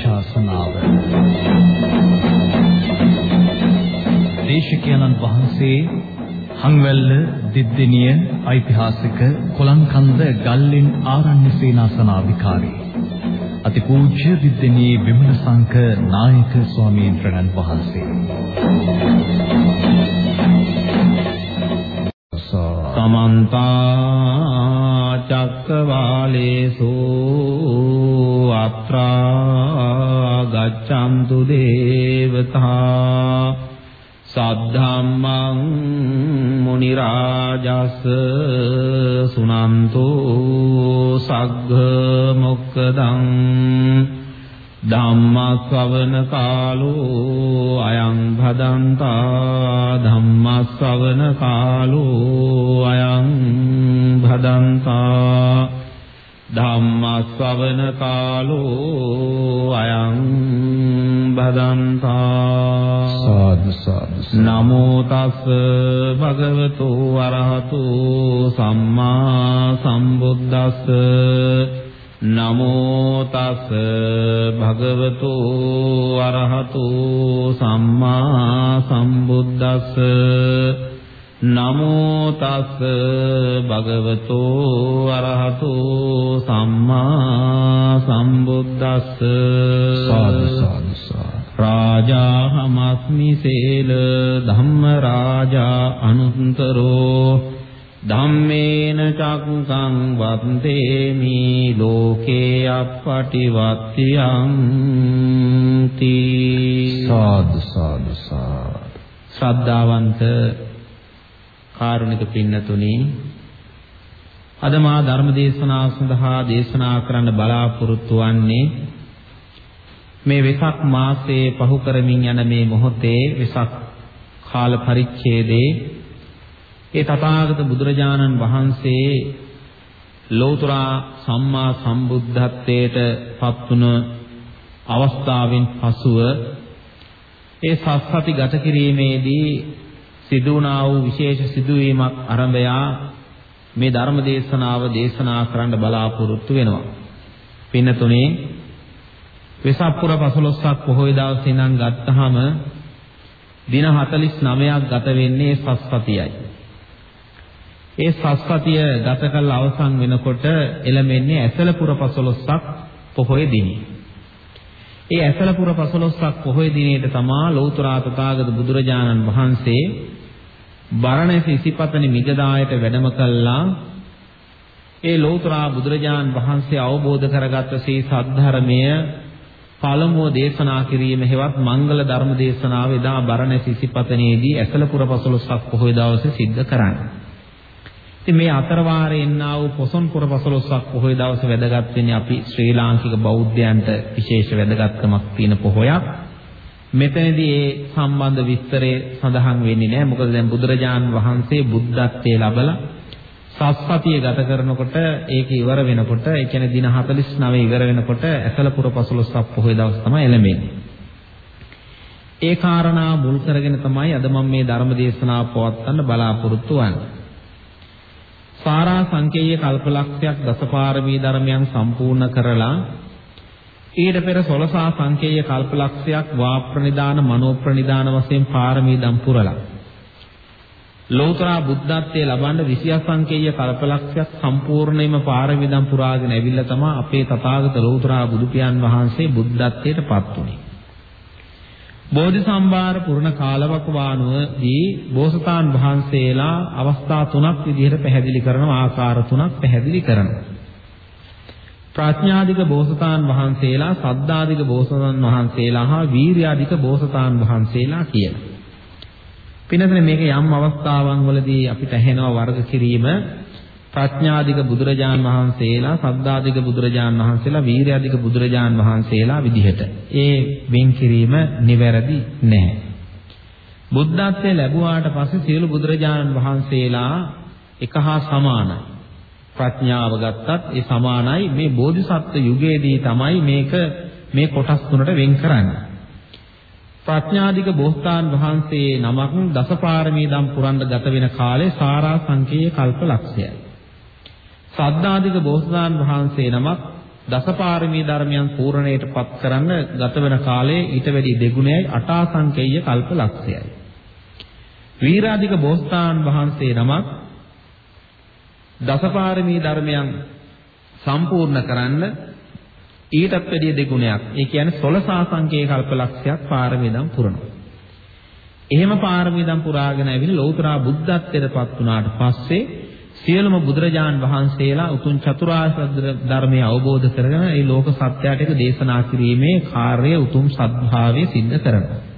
ධර්මානුශාසනාව දේශකයන්න් වහන්සේ හංවැල්ල දිද්දෙනිය ඓතිහාසික කොලංකන්ද ගල්ලෙන් ආරණ්‍ය සේනාසනාධිකාරී අතිපූජ්‍ය දිද්දෙනියේ විමලසංක නායක ස්වාමීන් වහන්සේ. සමන්ත චක්කවාලේසු අත්‍රා ගච්ඡන්තු දේවතා සද්ධම්මං මුනි රාජස් සුනන්තු සග්ග මොක්කදං ධම්මස්සවන කාලෝ අයං භදන්තා ධම්මස්සවන කාලෝ අයං භදන්තා ධම්මස්සවන කාලෝ අයං භදන්තා සාදු සාදු නමෝ තස් භගවතු වරහතු සම්මා සම්බුද්දස්ස. නමෝ තස් භගවතු අරහතු සම්මා සම්බුද්දස්ස නමෝ තස් භගවතු අරහතු සම්මා සම්බුද්දස්ස. සාදු සාදු රාජාහමස්මි සේල ධම්ම රාජා අනුත්තරෝ ධම්මේන චක්කං වත්තේමි ලෝකේ අප්පටිවත්තියං තී සාදු සාදු සාදු. ශ්‍රද්ධාවන්ත කාරුණික පින්නතුනි අද මා ධර්ම දේශනාව සඳහා දේශනා කරන්න බලාපොරොත්තු වන්නේ මේ වෙසක් මාසයේ පහු කරමින් යන මේ මොහොතේ වෙසක් කාල පරිච්ඡේදයේ ඒ තථාගත බුදුරජාණන් වහන්සේ ලෝතර සම්මා සම්බුද්ධත්වයට පත්වන අවස්ථාවෙන් පසුව ඒ සස්සති ගත කිරීමේදී සිදු වුණා වූ විශේෂ සිදුවීමක් ආරම්භයා මේ ධර්ම දේශනාව දේශනා කරන්න බලාපොරොත්තු වෙනවා. පින්නතුනේ වෙසප්පුර 15ක් පොහොය දවසේ ඉඳන් ගත්තාම දින 49ක් ගත වෙන්නේ සස්සතියයි. ඒ සස්පතිය ගත කළ අවසන් වෙනකොට එළමෙන්නේ ඇසලපුර 15ක් පොහොය දිනේ. ඒ ඇසලපුර 15ක් පොහොය දිනේට තමා ලෞතර තථාගත බුදුරජාණන් වහන්සේ බරණැස ඉසිපතන මිගදායට වැඩම කළා. ඒ ලෞතර බුදුරජාණන් වහන්සේ අවබෝධ කරගත්ත සී සද්ධර්මය පළමුව දේශනා කිරීම හෙවත් මංගල ධර්ම දේශනාව එදා බරණැස ඉසිපතනේදී ඇසලපුර 15ක් පොහොය දවසේ සිද්ධ කරන්නේ. ඉතින් මේ අතර වාරේ එන්නා වූ පොසොන් පුර 15ක් පොහොය දවසේ වැදගත් වෙන්නේ අපි ශ්‍රී ලාංකික බෞද්ධයන්ට විශේෂ වැදගත්කමක් තියෙන පොහොයක්. මෙතනදී ඒ සම්බන්ධ විස්තරේ සඳහන් වෙන්නේ නැහැ. මොකද දැන් බුදුරජාන් වහන්සේ බුද්ධත්වයේ ලබලා සත්පතිය ගත කරනකොට ඒක ඉවර වෙනකොට ඒ කියන්නේ දින 49 ඉවර වෙනකොට ඇසලපුර 15ක් පොහොය දවස් තමයි එළඹෙන්නේ. ඒ කාරණා මුල් කරගෙන තමයි අද මම මේ ධර්ම දේශනාව පවත්වන්න බලාපොරොත්තු වෙන්නේ. සාරා සංකේය කල්පලක්ෂයක් දසපාරමී ධර්මයන් සම්පූර්ණ කරලා ඊට පෙර සොලසා සංකේය කල්පලක්ෂයක් වාප්‍රනිදාන මනෝප්‍රනිදාන වශයෙන් පාරමී දම් පුරලා ලෝතර බුද්ධත්වයේ ලබන්න 20 සංකේය කල්පලක්ෂයක් සම්පූර්ණයෙන්ම පාරමී දම් පුරාගෙන ඇවිල්ලා තමයි අපේ තථාගත ලෝතර බුදු පියාණන් වහන්සේ බුද්ධත්වයට පත් වුනේ බෝධි සම්භාර පුරණ කාලවක වානුවදී බෝසතාන් වහන්සේලා අවස්ථා තුනක් විදිහට පැහැදිලි කරන ආකාර තුනක් පැහැදිලි කරනවා. ප්‍රඥාධික බෝසතාන් වහන්සේලා, සද්ධාධික බෝසතාන් වහන්සේලා හා වීර්‍යාධික බෝසතාන් වහන්සේලා කියලා. පින්නතනේ මේක යම් අවස්ථාවන් වලදී අපිට ඇහෙනවා වර්ග කිරීම ප්‍රඥාධික බුදුරජාන් වහන්සේලා, සද්ධාධික බුදුරජාන් වහන්සේලා, වීර්යාධික බුදුරජාන් වහන්සේලා විදිහට. ඒ වෙන් කිරීම නිවැරදි නැහැ. බුද්ධත්වයේ ලැබුවාට පස්සේ සියලු බුදුරජාණන් වහන්සේලා එක හා සමානයි. ප්‍රඥාව ගත්තත් ඒ සමානයි මේ බෝධිසත්ව යුගයේදී තමයි මේක මේ කොටස් තුනට වෙන් කරන්නේ. ප්‍රඥාධික බෝසතාන් වහන්සේ නමක් දසපාරමී දම් පුරන්න ගත වෙන කාලේ සාරා සංකේය කල්ප ලක්ෂයයි. සද්ධාධික බෝසතාණන් වහන්සේ නමක් දසපාරමී ධර්මයන් පූර්ණයට පත් කරන්න ගත වෙන කාලයේ ඊට වැඩි දෙගුණයයි අටාසංකේය කල්ප ලක්ෂයයි. වීරාධික බෝසතාන් වහන්සේ නමක් දසපාරමී ධර්මයන් සම්පූර්ණ කරන්න ඊටත් වැඩිය දෙගුණයක්. ඒ කියන්නේ 16 සංකේය කල්පලක්ෂයක් පාරමීදම් පුරනවා. එහෙම පාරමීදම් පුරාගෙන ඇවිල්ලා ලෞතර බුද්ධත්වයටපත් වුණාට පස්සේ සියලුම බුදුරජාන් වහන්සේලා උතුම් චතුරාර්ය ධර්මය අවබෝධ කරගෙන ඒ ලෝක සත්‍යයට එක දේශනා කිරීමේ කාර්යය උතුම් සත්භාවයේ සිද්ධ කරනවා.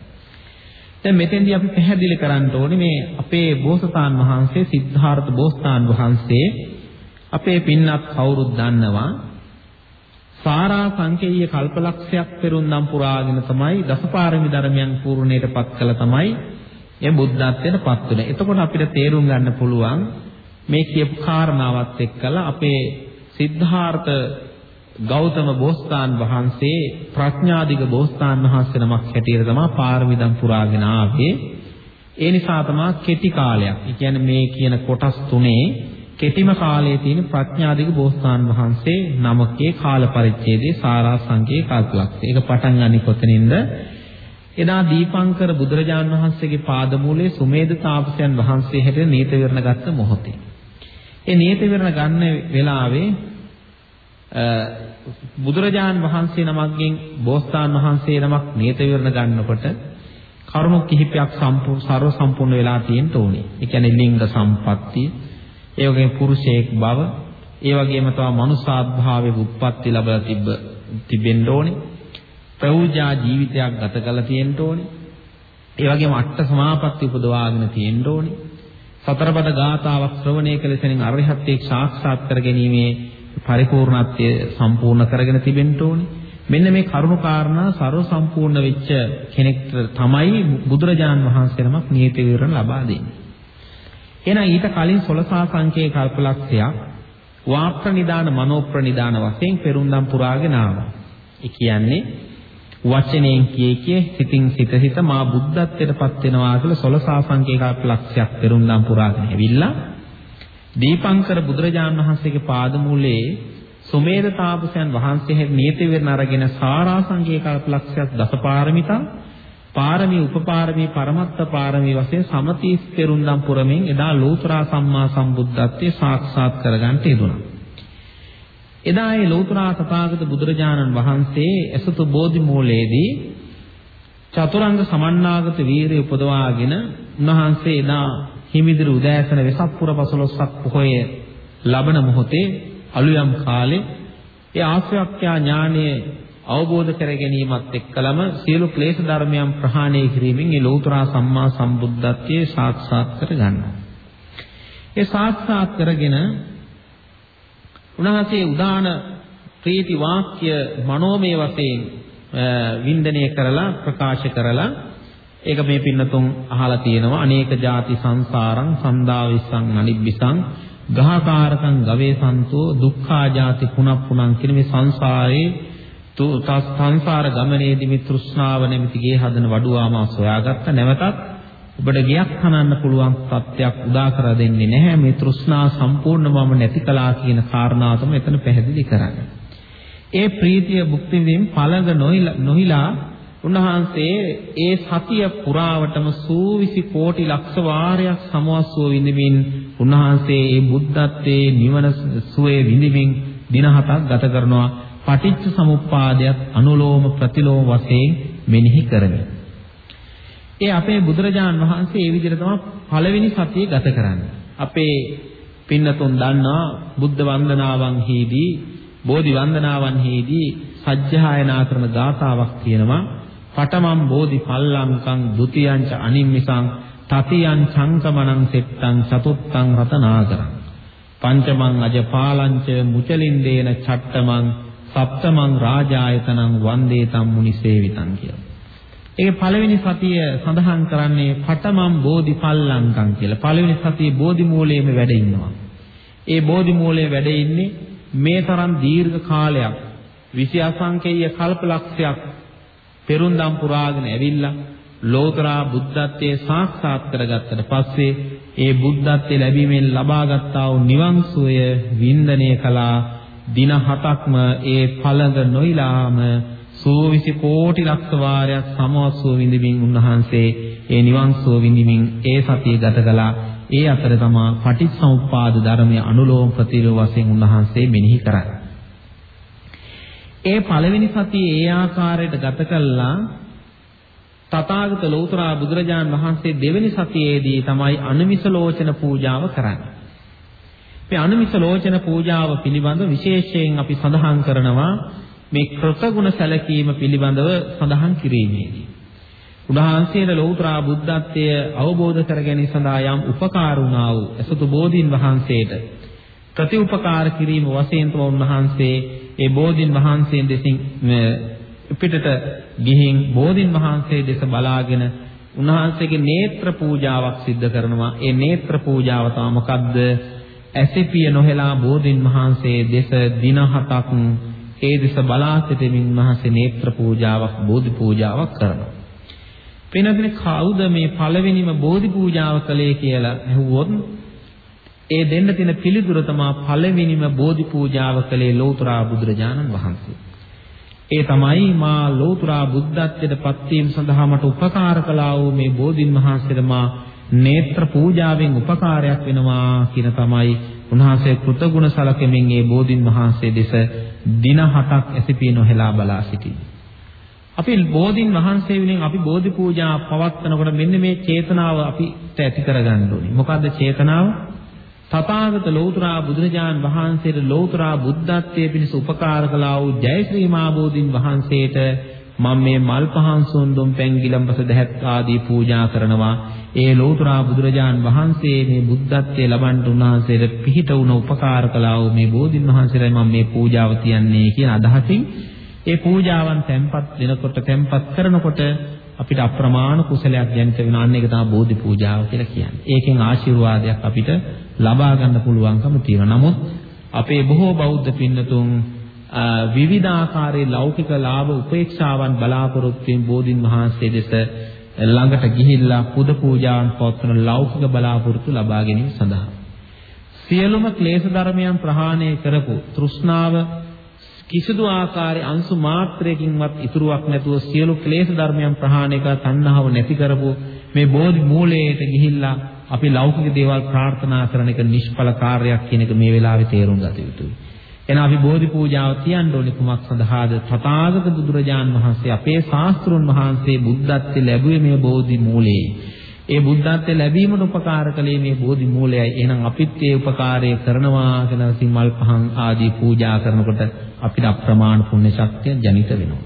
දැන් මෙතෙන්දී අපි පැහැදිලි කරන්න ඕනේ මේ අපේ බෝසතාන් වහන්සේ සිද්ධාර්ථ බෝසතාන් වහන්සේ අපේ පින්වත් කවුරුත් දන්නවා සාරා සංකේය කල්පලක්ෂයක් පෙරුම්නම් පුරාගෙන තමයි දසපාරමී ධර්මයන් පූර්ණයටපත් කළ තමයි ඒ බුද්ධත්වයටපත් වෙන්නේ. එතකොට අපිට තේරුම් ගන්න පුළුවන් මේ කියපු කාරණාවත් එක්කලා අපේ සිද්ධාර්ථ ගෞතම බෝසතාන් වහන්සේ ප්‍රඥාදිග බෝසතාන් වහන්සේ නමක් හැටියට තමයි පාරමිදම් පුරාගෙන ආවේ. ඒ නිසා තමයි කෙටි කාලයක්. ඒ කියන්නේ මේ කියන කොටස් තුනේ කෙටිම කාලයේ තියෙන ප්‍රඥාදිග බෝසතාන් වහන්සේ නමකේ කාල පරිච්ඡේදයේ සාරාංශයේ කල්පලක්ෂය. ඒක පටන් ගන්නේ කොතනින්ද? එදා දීපංකර බුදුරජාන් වහන්සේගේ පාදමූලයේ සුමේද තාපසයන් වහන්සේ හැටියට නීත විවරණ ගත්ත මොහොතේ. ඒ නීත විවරණ ගන්න වෙලාවේ බුදුරජාන් වහන්සේ නමක්ගෙන් බෝසතාන් වහන්සේ නමක් නීත විවරණ ගන්නකොට කරුණු කිහිපයක් සම්පූර්ණ ਸਰව සම්පූර්ණ වෙලා තියෙන්න ඕනේ. ඒ කියන්නේ ලිංග සම්පත්තිය, ඒ වගේම පුරුෂයෙක් බව, ඒ වගේම තමයි මනුසාත්භාවයේ උත්පත්ති ලැබලා තිබ්බ තිබෙන්න ඕනේ. ප්‍රෞජා ජීවිතයක් ගත කරලා තියෙන්න ඕනේ. ඒ වගේම අට සමාපatti උපදවාගෙන තියෙන්න ඕනේ. සතරපද ගාථාවක් ශ්‍රවණය කළ සෙනින් අරහත්ත්වයේ සාක්ෂාත් කර ගැනීමේ පරිපූර්ණත්වය සම්පූර්ණ කරගෙන තිබෙන්න ඕනේ. මෙන්න මේ කරුණු කාරණා ਸਰව සම්පූර්ණ වෙච්ච කෙනෙක්ට තමයි බුදුරජාන් වහන්සේ නමක් නියත විවරණ ලබා දෙන්නේ. එහෙනම් ඊට කලින් 16 සංකේ කල්පලක්ෂයක් වාප්‍රනිදාන මනෝප්‍රනිදාන වශයෙන් පෙරුම්දම් පුරාගෙන ආවා. ඒ කියන්නේ වචනයෙන් කියේ කියේ සිතින් සිත සිත මා බුද්ධත්වයටපත් වෙනවා කියලා 16 සංකේ කල්පලක්ෂයක් පෙරුම්දම් පුරාගෙන ඇවිල්ලා දීපංකර බුදුරජාණන් වහන්සේගේ පාදමූලයේ සුමේද තාපසයන් වහන්සේ හැට නීති විවරණ අරගෙන සාරාංශික කල්පලක්ෂයක් දසපාරමිතා පාරමී උපපාරමී පරමත්ත පාරමී වශයෙන් සමතීස් පෙරුම්දම් පුරමින් එදා ලෝතරා සම්මා සම්බුද්ධත්වයේ සාක්ෂාත් කරගන්න යෙදුණා. එදා ඒ ලෝතරා තථාගත බුදුරජාණන් වහන්සේ එසතු බෝධි මූලයේදී චතුරංග සමන්නාගත වීරිය උපදවාගෙන උන්වහන්සේ එදා හිමිදිරි උදෑසන වෙසක් පුර 15ක් පොහොය ලබන මොහොතේ අලුයම් කාලේ ඒ ආශ්‍රයක්ඛ්‍යා ඥානයේ අවබෝධ කර ගැනීමත් එක්කලම සියලු ක්ලේශ ධර්මයන් ප්‍රහාණය කිරීමෙන් ඒ ලෞතර සම්මා සම්බුද්ධත්වයේ සාක්ෂාත් කර ගන්නවා. ඒ සාක්ෂාත් කරගෙන උන්වහන්සේ උදාන ප්‍රීති වාක්‍ය මනෝමය වශයෙන් වින්දනය කරලා ප්‍රකාශ කරලා ඒක මේ පින්නතුන් අහලා තියෙනවා අනේක ಜಾති සංසාරං සන්දා විස්සං අනිබ්බිසං ගහකාරකං ගවේසන්තෝ දුක්ඛා ಜಾති පුනප්පුනං කියන මේ සංසාරේ තු සංසාර ගමනේදී මේ තෘෂ්ණාව නැමැති ගේ හදන වඩුවාම සොයාගත්ත නැවතත් ඔබට ගියක් හනන්න පුළුවන් සත්‍යයක් උදා කර දෙන්නේ නැහැ මේ තෘෂ්ණා සම්පූර්ණවම නැති කළා කියන කාරණාව තමයි එතන පැහැදිලි කරන්නේ. ඒ ප්‍රීතිය භුක්ති විඳින් පළඟ නොහිලා උන්වහන්සේ ඒ සතිය පුරාවටම සූවිසි කෝටි ලක්ෂ වාරයක් සමවස්සෝ විඳිමින් උන්වහන්සේ ඒ බුද්ධත්වයේ නිවන සුවේ විඳිමින් දින හතක් ගත කරනවා පටිච්ච සමුප්පාදයක් අනුලෝම ප්‍රතිලෝම වශයෙන් මෙනෙහි කරමින්. ඒ අපේ බුදුරජාන් වහන්සේ ඒ විදිහට තමයි පළවෙනි සතිය ගත කරන්නේ. අපේ පින්නතුන් දන්නා බුද්ධ වන්දනාවන්හිදී බෝධි වන්දනාවන්හිදී සජ්ජායනා කරන ගාථාවක් තියෙනවා පඨමම් බෝධි පල්ලංකං ဒ ුතියං ච අනිම්මිසං තතියං සංකමනං සෙට්ටං චතුත්තං රතනාකරං පංචමං අජපාලංච මුචලින්දේන චට්ටමං සප්තමං රාජායතනං වන්දේ තම් මුනිසේවිතං කියලා. ඒක පළවෙනි සතිය සඳහන් කරන්නේ පඨමම් බෝධි පල්ලංකං කියලා. පළවෙනි සතියේ බෝධි මූලයේම වැඩ ඉන්නවා. ඒ බෝධි මූලයේ වැඩ ඉන්නේ මේ තරම් දීර්ඝ කාලයක් 20 අසංකේය කල්පලක්ෂයක් පෙරුම්දම් පුරාගෙන ඇවිල්ලා ලෝතරා බුද්ධත්වයේ සාක්ෂාත් කරගත්තට පස්සේ ඒ බුද්ධත්වයේ ලැබීමෙන් ලබාගත්තා වූ නිවන් සුවය වින්දනය කළා දින හතක්ම ඒ පළඟ නොයිලාම සෝවිසි කෝටි ලක්ෂ වාරයක් සමවස්සෝ විඳින්මින් උන්වහන්සේ ඒ නිවන් සුව විඳින්මින් ඒ සතිය ගත කළා. ඒ අතර තමා පටිච්චසමුප්පාද ධර්මයේ අනුලෝම ප්‍රතිලෝම වශයෙන් උන්වහන්සේ මෙනෙහි කරන්නේ. ඒ පළවෙනි සතියේ ඒ ආකාරයට ගත කළා තථාගත ලෞතර බුදුරජාන් වහන්සේ දෙවෙනි සතියේදී තමයි අනුමිස ලෝචන පූජාව කරන්නේ. මේ අනුමිස ලෝචන පූජාව පිළිබඳව විශේෂයෙන් අපි සඳහන් කරනවා මේ කෘතගුණ සැලකීම පිළිබඳව සඳහන් කිරීමේදී. උන්වහන්සේට ලෞතර බුද්ධත්වය අවබෝධ කර ගැනීම සඳහා යම් උපකාර වුණා වූ එසතු බෝධීන් වහන්සේට ප්‍රතිඋපකාර කිරීම වශයෙන් තමයි උන්වහන්සේ ඒ බෝධීන් වහන්සේන් දෙසින් පිටට ගිහින් බෝධින් වහන්සේ දෙස බලාගෙන උන්වහන්සේගේ නේත්‍ර පූජාවක් සිද්ධ කරනවා. ඒ නේත්‍ර පූජාව තමයි මොකද්ද? ඇසිපිය නොහෙලා බෝධින් වහන්සේ දෙස දින හතක් ඒ දෙස බලා සිටමින් උන්වහන්සේ නේත්‍ර පූජාවක් බෝධි පූජාවක් කරනවා. වෙනදින කවුද මේ පළවෙනිම බෝධි පූජාව කළේ කියලා ඇහුවොත් ඒ දෙන්න තියෙන පිළිතුර තමයි පළවෙනිම බෝධි පූජාව කළේ ලෞතර බුදුරජාණන් වහන්සේ. ඒ තමයි මා ලෝතුරා බුද්ධත්වයට පත්වීම සඳහා මට උපකාර කළා වූ මේ බෝධින් වහන්සේට මා නේත්‍ර පූජාවෙන් උපකාරයක් වෙනවා කියන තමයි උන්වහන්සේ කෘතගුණ සලකමින් මේ බෝධින් වහන්සේ දෙස දින හතක් ඇසිපී නොහෙලා බලා සිටින්නේ. අපි බෝධින් වහන්සේ වෙනින් අපි බෝධි පූජා පවත්වනකොට මෙන්න මේ චේතනාව අපිට ඇති කරගන්න ඕනේ. මොකද්ද චේතනාව? තථාගත ලෞතර බුදුරජාන් වහන්සේට ලෞතර බුද්ධත්වයේ පිණිස උපකාර කළා වූ ජයශ්‍රී මාබෝධින් වහන්සේට මම මේ මල් පහන් සොන්දුම් පැන් ගිලම්පස දැහත් ආදී පූජා කරනවා. ඒ ලෞතර බුදුරජාන් වහන්සේ මේ බුද්ධත්වයේ ලබන්න උන්වහන්සේට පිහිට වුණ උපකාර කළා වූ මේ බෝධින් වහන්සේට මම මේ පූජාව තියන්නේ කියන අදහසින් ඒ පූජාවන් තැන්පත් වෙනකොට තැන්පත් කරනකොට අපිට අප්‍රමාණ කුසලයක් ජනිත වෙන අන්න එක තමයි බෝධි පූජාව කියලා කියන්නේ. ඒකෙන් ආශිර්වාදයක් අපිට ලබා ගන්න පුළුවන්කම තියෙනවා. නමුත් අපේ බොහෝ බෞද්ධ පින්නතුන් විවිධාකාරයේ ලෞකික ලාභ උපේක්ෂාවන් බලාපොරොත්තු වෙන බෝධින් වහන්සේ දෙස ළඟට ගිහිල්ලා පුද පූජාවන් පවත්වන ලෞකික බලාපොරොත්තු ලබා ගැනීම සඳහා සියලුම ක්ලේශ ධර්මයන් ප්‍රහාණය කරපු තෘෂ්ණාව කිසිදු ආකාරයේ අංශු මාත්‍රයකින්වත් ඉතුරුවක් නැතුව සියලු ක්ලේශ ධර්මයන් ප්‍රහාණය කර තණ්හාව නැති කරපු මේ බෝධි මූලයට ගිහිල්ලා අපි ලෞකික දේවල් ප්‍රාර්ථනා කරන එක නිෂ්ඵල කාර්යයක් කියන එක මේ වෙලාවේ තේරුම් ගත යුතුයි. එහෙනම් අපි බෝධි පූජාව තියන්න ඕනේ කුමක් සඳහාද? තථාගත බුදුරජාන් වහන්සේ අපේ ශාස්ත්‍රුන් වහන්සේ බුද්ධත්වයේ ලැබුවේ මේ බෝධි මූලයේ. ඒ බුද්ධත්වයේ ලැබීමට උපකාර කළේ මේ බෝධි මූලයයි. එහෙනම් අපිත් ඒ උපකාරය කරනවා කියලා සිමල් පහන් ආදී පූජා කරනකොට අපිට අප්‍රමාණ පුණ්‍ය ශක්තිය ජනිත වෙනවා.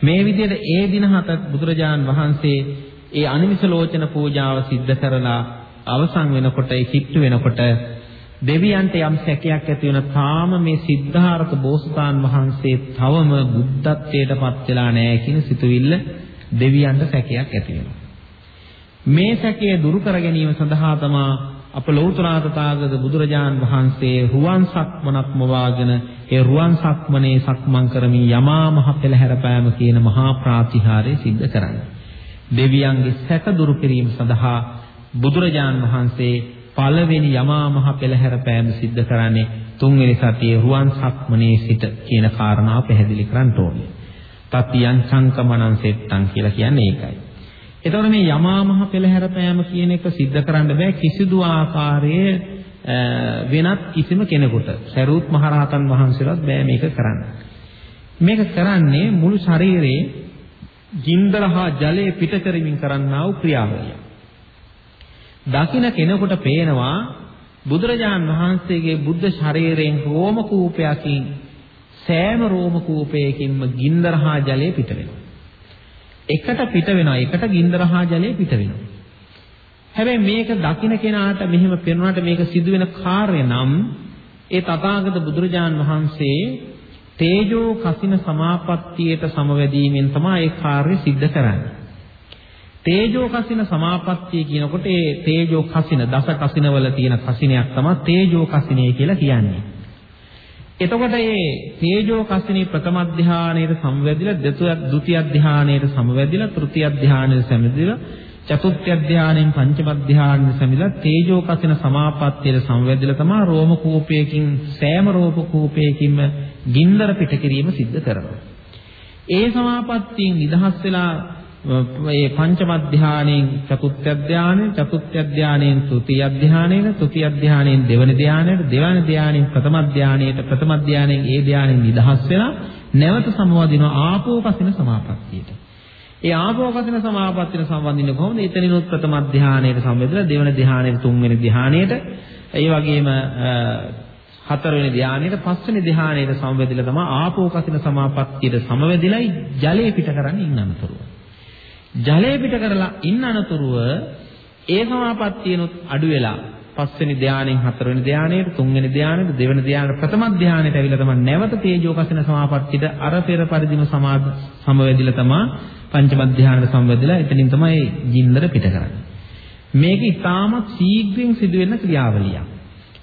මේ විදිහට ඒ දින හතක් බුදුරජාන් වහන්සේ ඒ අනිමිස ලෝචන පූජාව සිද්ධ කරලා අවසන් වෙනකොට ඒ කිට්ටු වෙනකොට දෙවියන්ට යම් සැකයක් ඇති වෙන තාම මේ සිද්ධාර්ථ බෝසතාන් වහන්සේ තවම බුද්ධත්වයට පත් වෙලා නැහැ කියන සිතුවිල්ල දෙවියන්ට සැකයක් ඇති වෙනවා. මේ සැකය දුරු කර ගැනීම සඳහා තමා අප ලෞතර තථාගත බුදුරජාන් වහන්සේ රුවන් සක්මනක් මවාගෙන ඒ රුවන් සක්මනේ සක්මන් කරමින් යමා මහ පෙළහැර පෑම කියන මහා ප්‍රාතිහාර්ය සිද්ධ කරන්නේ. දෙවියන්ගේ සැක දුරු කිරීම සඳහා බුදුරජාන් වහන්සේ පළවෙනි යමා මහ පෙළහැර පෑම සිද්ධ කරන්නේ තුන්වෙනි සතියේ රුවන් සක්මනේ සිට කියන කාරණාව පැහැදිලි කරන්න ඕනේ. තතියං සංකමනං සෙට්ටං කියලා කියන්නේ ඒකයි. එතකොට මේ යමා මහ පෙළහැර පෑම කියන එක सिद्ध කරන්න බෑ කිසිදු ආකාරයේ වෙනත් කිසිම කෙනෙකුට. සරුවත් මහරහතන් වහන්සේලාත් බෑ මේක කරන්න. මේක කරන්නේ මුළු ශරීරයේ ගින්දර හා ජලය පිට කරමින් කරන්නා වූ ක්‍රියාවලිය. දකින්න කෙනෙකුට පේනවා බුදුරජාන් වහන්සේගේ බුද්ධ ශරීරයෙන් රෝම කූපයකින් සෑම රෝම කූපයකින්ම ගින්දර හා ජලය පිට වෙනවා. එකට පිට වෙනවා. එකට ගින්දර හා ජලය පිට වෙනවා. හැබැයි මේක දකින්න කෙනාට මෙහෙම පේනවාට මේක සිදුවෙන කාර්ය නම් ඒ තථාගත බුදුරජාන් වහන්සේ තේජෝ කසින සමාපත්තියට සමවැදීමෙන් තමයි ඒ කාර්ය સિદ્ધ කරන්නේ. තේජෝ කසින සමාපත්තිය කියනකොට ඒ තේජෝ කසින දස කසිනවල තියෙන කසිනයක් තමයි තේජෝ කසිනේ කියලා කියන්නේ. එතකොට මේ තේජෝ කසිනේ ප්‍රථම ධානයේට සමවැදිලා ද්විතිය ධානයේට සමවැදිලා තෘතිය ධානයේට සමවැදිලා චතුත්ථ ධානයෙන් පංචම ධානයෙන් සමිලා තේජෝ කසින සමාපත්තියට සංවැදිලා තමයි රෝම කූපයකින් සෑම රෝම කූපයකින්ම ගින්දර පිට කිරීම සිද්ධ කරනවා. ඒ සමාපත්තියෙන් නිදහස් වෙලා මේ පංචම ධානයෙන් චතුත්ථ ධානයෙන් චතුත්ථ ධානයෙන් තෘතිය ධානයෙන් තෘතිය ධානයෙන් දෙවන ධානයට දෙවන ධානයෙන් ප්‍රථම ධානයට ප්‍රථම ධානයෙන් ඒ ධානයෙන් නිදහස් වෙලා නැවත සමවදින ආපෝ කසින සමාපත්තියට. ඒ ආපෝ කසින සමාපත්තියට සම්බන්ධින්නේ කොහොමද? එතනිනුත් ප්‍රථම ධානයට සම්බන්ධලා දෙවන ධානයට තුන්වෙනි ධානයට ඒ වගේම හතරවෙනි ධානයට පස්වෙනි ධානයට සමවැදිලා තමයි ආපෝ කසින සමාපත්තියට සමවැදිලායි ජලය පිට කරන්නේ ඉන්නනතුරුව. ජලය පිට කරලා ඉන්නනතුරුව ඒ සමාපත්තියනොත් අඩු වෙලා පස්වෙනි ධානයෙන් හතරවෙනි ධානයට තුන්වෙනි ධානයට දෙවෙනි ධානයට ප්‍රථම ධානයට ඇවිල්ලා තමයි නැවත තේජෝ කසින සමාපත්තියට අර පෙර පරිදිම සමාද සමවැදිලා තමයි පංචම ධානයට සමවැදිලා එතනින් තමයි ජීන්දර පිට කරන්නේ. මේක ඉතාමත් ශීඝ්‍රයෙන් සිදුවෙන ක්‍රියාවලියක්.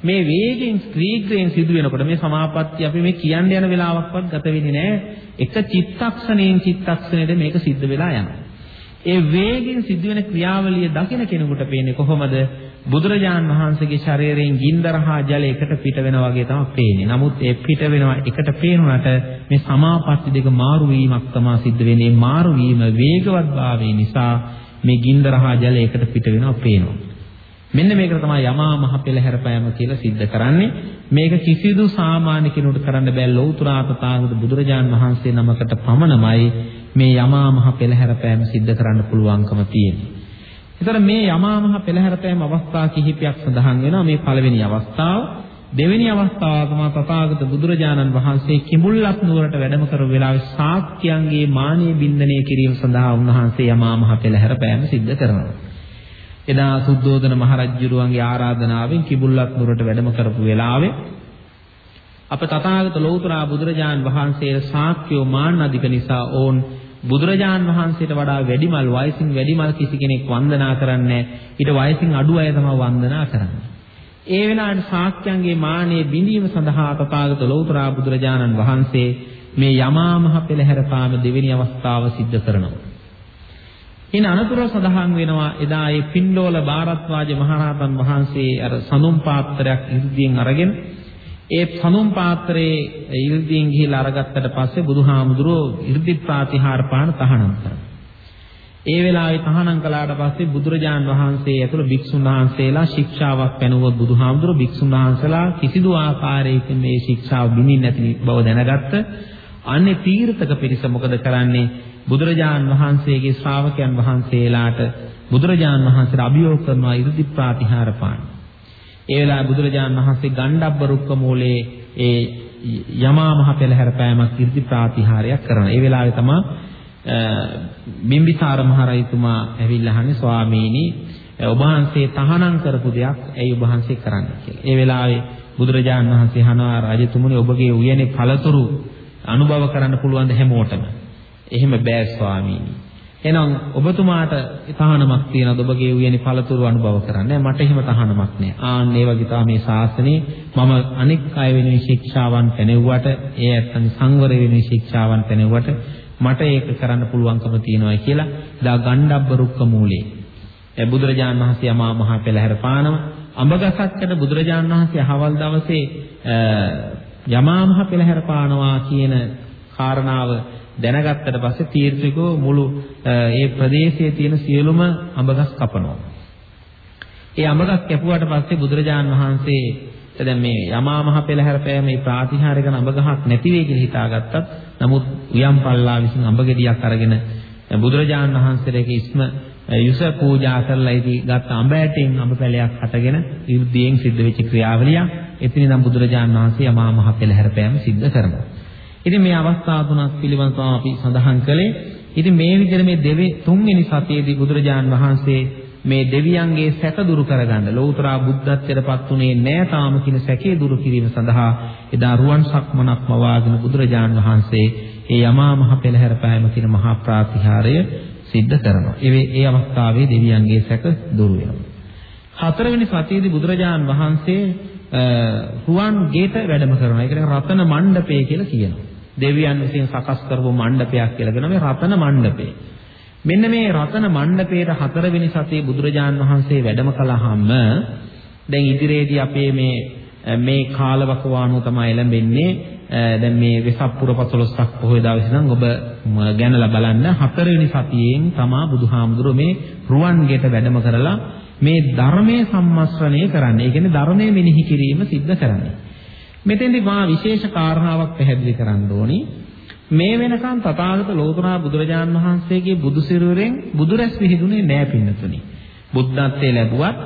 මේ වේගෙන් ශීඝ්‍රයෙන් සිදුවෙනකොට මේ සමාපත්තිය අපි මේ කියන්න යන වෙලාවක්වත් ගත වෙන්නේ නැහැ. එක චිත්තක්ෂණයෙන් චිත්තක්ෂණයට මේක සිද්ධ වෙලා යනවා. ඒ වේගෙන් සිදුවෙන ක්‍රියාවලිය දකින කෙනෙකුට පේන්නේ කොහොමද? බුදුරජාන් වහන්සේගේ ශරීරයෙන් ගින්දර හා ජලය එකට පිට වෙනවා වගේ තමයි පේන්නේ. නමුත් ඒ පිට වෙනවා එකට පේනුනට මේ සමාපatti දෙක මාරු වීමක් තමයි සිද්ධ වෙන්නේ. මාරු වීම වේගවත්භාවය නිසා මේ ගින්දර හා ජලය එකට පිට වෙනවා පේනවා. මෙන්න මේකට තමයි යමා මහ පෙළහැර පෑම කියලා සිද්ධ කරන්නේ. මේක කිසිදු සාමාන්‍ය කෙනෙකුට කරන්න බෑ ලෞතර ආතතාවක බුදුරජාන් වහන්සේ නමකට පමණමයි මේ යමා මහ පෙළහැර පෑම සිද්ධ කරන්න පුළුවන්කම තියෙන්නේ. ඒතර මේ යමා මහ පෙළහැර පෑම අවස්ථා කිහිපයක් සඳහන් වෙනවා. මේ පළවෙනි අවස්ථාව දෙවෙනි අවස්ථාව තමයි තථාගත බුදුරජාණන් වහන්සේ කිඹුල්ලක් නුවරට වැඩම කරපු වෙලාවේ ශාක්‍යයන්ගේ මානෙ බින්දනය කිරීම සඳහා උන්වහන්සේ යමා මහ පෙළහැර පෑම සිද්ධ කරනවා. එදා සුද්ධෝදන මහරජුරුවන්ගේ ආරාධනාවෙන් කිඹුල්ලක් නුවරට වැඩම කරපු වෙලාවේ අප තථාගත ලෞතර බුදුරජාන් වහන්සේ ශාක්‍යෝ මාන්න අධික නිසා ඕන් බුදුරජාන් වහන්සේට වඩා වැඩිමල් වයසින් වැඩිමල් කිසි කෙනෙක් වන්දනා කරන්නේ ඊට වයසින් අඩු අය තමයි වන්දනා කරන්නේ. ඒ වෙලාවට ශාක්‍යයන්ගේ මානෙ බිඳීම සඳහා තථාගත ලෞතර බුදුරජාණන් වහන්සේ මේ යමා මහ පෙළහැර පාම දෙවෙනි අවස්ථාව සිද්ධ කරනවා. ඉන් අනතුර සඳහන් වෙනවා එදා ඒ පින්ඩෝල බාරත්වාජ මහරහතන් වහන්සේ අර සඳුම් පාත්‍රයක් ඉර්ධියෙන් අරගෙන ඒ සඳුම් පාත්‍රයේ ඉර්ධියෙන් ගිහිලා අරගත්තට පස්සේ බුදුහාමුදුරුවෝ ඉර්ධි ප්‍රාතිහාර පාන තහනම් කරා. ඒ වෙලාවේ තහනම් කළාට පස්සේ බුදුරජාන් වහන්සේ ඇතුළු භික්ෂුන් වහන්සේලා ශික්ෂාවක් පැනවුවොත් බුදුහාමුදුරුවෝ භික්ෂුන් වහන්සේලා කිසිදු ආකාරයකින් මේ ශික්ෂාව බිඳින්නේ නැති බව දැනගත්ත අන්නේ තීර්ථක පිරිස මොකද කරන්නේ බුදුරජාන් වහන්සේගේ ශ්‍රාවකයන් වහන්සේලාට බුදුරජාන් වහන්සේට අභියෝග කරනවා 이르දි ප්‍රාතිහාර පාන. ඒ වෙලාවේ බුදුරජාන් වහන්සේ ගණ්ඩබ්බ රුක්ක මූලයේ ඒ යමා මහ පෙළහැර පෑමක් 이르දි ප්‍රාතිහාරයක් කරනවා. ඒ වෙලාවේ තමයි බිම්බිසාර මහරජතුමා ඇවිල්ලා අහන්නේ ස්වාමීනි ඔබ වහන්සේ තහනම් කරපු දෙයක් ඇයි ඔබ වහන්සේ කරන්නේ කියලා. ඒ වෙලාවේ බුදුරජාන් වහන්සේ අහනවා රජතුමනි ඔබගේ උයනේ පළතුරු අනුභව කරන්න පුළුවන් ද හැමෝටම? එහෙම බෑ ස්වාමීනි. එහෙනම් ඔබතුමාට තහනමක් තියනද ඔබගේ උයනේ පළතුරු අනුභව කරන්න? මට එහෙම තහනමක් නෑ. ආන්න ඒ වගේ තමයි මේ ශාසනයේ මම අනෙක් අය වෙනුවෙන් ශික්ෂාවන් පැනෙව්වට, ඒ ඇත්තන් සංවර වෙනුවෙන් ශික්ෂාවන් පැනෙව්වට මට ඒක කරන්න පුළුවන්කම තියෙනවා කියලා දා ගණ්ඩබ්බ රුක්ක මූලේ. ඒ බුදුරජාණන් වහන්සේ යමා මහ පෙළහැර පානම අඹගසක්කට බුදුරජාණන් වහන්සේ අහවල් දවසේ යමා මහ පෙළහැර පානවා කියන කාරණාව දැනගත්තට පස්සේ තීර්ථකෝ මුළු ඒ ප්‍රදේශයේ තියෙන සියලුම අඹගස් කපනවා. ඒ අඹගස් කැපුවාට පස්සේ බුදුරජාන් වහන්සේ දැන් මේ යමා මහ පෙළහැර පෑමේ ප්‍රාතිහාර්ය කරන අඹගහක් නැති වෙයි කියලා හිතාගත්තත් නමුත් උයම් පල්ලා විසින් අඹ ගෙඩියක් අරගෙන බුදුරජාන් වහන්සේලගේ ඉස්ම යුස පූජා කරලා ඉති ගත්ත අඹ ඇටෙන් අඹ පැලයක් හටගෙන ඉර්ධියෙන් සිද්ධ වෙච්ච ක්‍රියාවලිය එතන ඉඳන් බුදුරජාන් වහන්සේ යමා මහ පෙළහැර පෑම සිද්ධ කරනවා. ඉතින් මේ අවස්ථා තුනක් පිළිබඳව අපි සඳහන් කළේ. ඉතින් මේ විදිහට මේ දෙවේ තුන්වෙනි සතියේදී බුදුරජාන් වහන්සේ මේ දෙවියන්ගේ සැක දුරු කරගන්න ලෞතර බුද්ධත්වයටපත් උනේ නෑ තාම කියන සැකේ දුරු කිරීම සඳහා එදා රුවන් සක්මනක් මවාගෙන බුදුරජාන් වහන්සේ ඒ යමා මහ පෙළහැර පෑම කියන මහා ප්‍රාතිහාරය සිද්ධ කරනවා. ඒ ඒ අවස්ථාවේ දෙවියන්ගේ සැක දුරු වෙනවා. හතරවෙනි සතියේදී බුදුරජාන් වහන්සේ රුවන් ගේට වැඩම කරනවා. ඒකට රතන මණ්ඩපය කියලා කියනවා. දෙවියන් විසින් සකස් කරපු මණ්ඩපයක් කියලා කියන මේ රතන මණ්ඩපේ. මෙන්න මේ රතන මණ්ඩපයේ හතරවෙනි සතියේ බුදුරජාන් වහන්සේ වැඩම කළාම දැන් ඉදිරියේදී අපේ මේ මේ කාලවකවානුව තමයි එළඹෙන්නේ දැන් මේ වෙසක් පුර 15ක් පොහොය දවසේ නම් ඔබ ගැනලා බලන්න හතරවෙනි සතියෙන් තමා බුදුහාමුදුරුවෝ මේ රුවන්ගෙට වැඩම කරලා මේ ධර්මයේ සම්මස්රණය කරන්නේ. ඒ කියන්නේ ධර්මයේ මෙනෙහි කිරීම සිද්ධ කරන්නේ. මෙතෙන්දි මා විශේෂ කාරණාවක් පැහැදිලි කරන්න ඕනි. මේ වෙනකන් තථාගත ලෝතුරා බුදුරජාන් වහන්සේගේ බුදු සිරුරෙන් බුදුරැස් විහිදුනේ නෑ පින්නතුනි. බුද්ධත්වයේ ලැබුවත්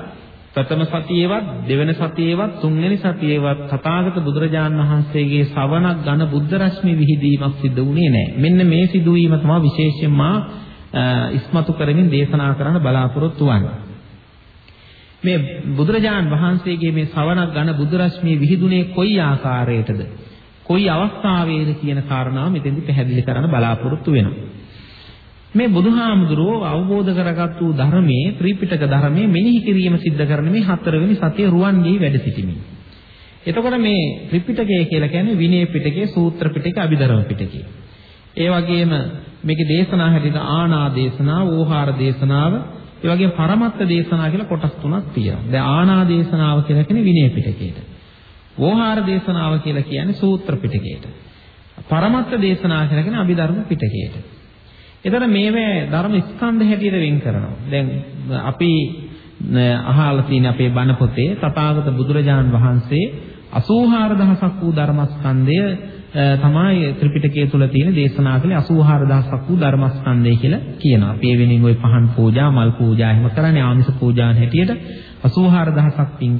ප්‍රථම සතියේවත් දෙවන සතියේවත් තුන්වෙනි සතියේවත් තථාගත බුදුරජාන් වහන්සේගේ ශ්‍රවණක් ඝන බුද්ධ රශ්මි විහිදීමක් සිදු වුණේ නැහැ. මෙන්න මේ සිදුවීම තමයි විශේෂයෙන්ම ඉස්මතු කරමින් දේශනා කරන්න බලාපොරොත්තු වන්නේ. මේ බුදුරජාන් වහන්සේගේ මේ ශ්‍රවණක් ඝන බුද්ධ රශ්මිය විහිදුනේ කොයි ආකාරයකටද? කොයි අවස්ථාවේද කියන කාරණාව මෙතෙන්දි පැහැදිලි කරන්න බලාපොරොත්තු වෙනවා. මේ බුදුහාමුදුරුවෝ අවබෝධ කරගත්තු ධර්මයේ ත්‍රිපිටක ධර්මයේ මෙනෙහි කිරීම සිද්ධ කරන මේ හතරවෙනි සතිය රුවන්ගේ වැඩ සිටිමින්. එතකොට මේ ත්‍රිපිටකය කියලා කියන්නේ විනය පිටකය, සූත්‍ර පිටකය, අභිධර්ම පිටකය. ඒ වගේම මේකේ දේශනා හැටියට ආනා දේශනාව, ඕහාර දේශනාව, ඒ වගේම පරමත්ත දේශනා කියලා කොටස් තුනක් තියෙනවා. දැන් ආනා දේශනාව කියලා කියන්නේ විනය පිටකයට. ඕහාර දේශනාව කියලා කියන්නේ සූත්‍ර පිටකයට. පරමත්ත දේශනා කියලා කියන්නේ අභිධර්ම පිටකයට. එතන මේවේ ධර්ම ස්කන්ධ හැටියට වෙන් කරනවා. දැන් අපි අහලා තියෙන අපේ බණ පොතේ තථාගත බුදුරජාන් වහන්සේ 84000ක් වූ ධර්මස්කන්ධය තමයි ත්‍රිපිටකය තුල තියෙන දේශනා කළේ 84000ක් වූ ධර්මස්කන්ධය කියලා කියනවා. අපි වෙනින් ওই පහන් පූජා, මල් පූජා එහෙම කරන්නේ ආමිෂ පූජාන් හැටියට 84000ක් පින්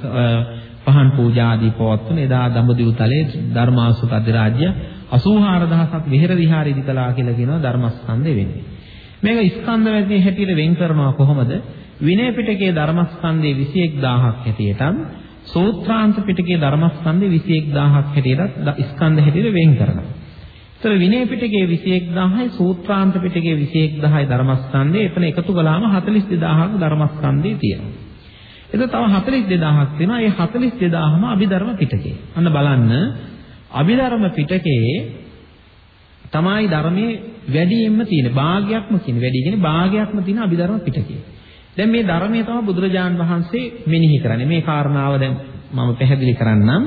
පහන් පූජා ආදී පවත්වන එදා දඹදිව තලයේ ධර්මාසුක අධිරාජ්‍ය 84000ක් විහෙර විහාර ඉදිකලා කියලා කියනවා ධර්මස්කන්ධය වෙන්නේ. මේක ස්කන්ධ වැදී හැටියට වෙන් කරනවා කොහොමද? විනය පිටකයේ ධර්මස්කන්ධය 21000ක් හැටියටත් සූත්‍රාන්ත පිටකයේ ධර්මස්කන්ධය 21000ක් හැටියට ස්කන්ධ හැටියට වෙන් කරනවා. ඒතර විනය පිටකයේ 21000යි සූත්‍රාන්ත පිටකයේ 21000යි ධර්මස්කන්ධය එතන එකතු කළාම 42000ක ධර්මස්කන්ධය තියෙනවා. එතන තව 42000ක් තියෙනවා. ඒ 42000ම අභිධර්ම පිටකේ. අන්න බලන්න අභිධර්ම පිටකයේ තමයි ධර්මයේ වැඩියෙන්ම තියෙන භාගයක්ම කියන වැඩි කියන්නේ භාගයක්ම තියෙන අභිධර්ම පිටකයේ. දැන් මේ ධර්මයේ තමයි බුදුරජාන් වහන්සේ මෙනෙහි කරන්නේ. මේ කාරණාව දැන් මම පැහැදිලි කරන්නම්.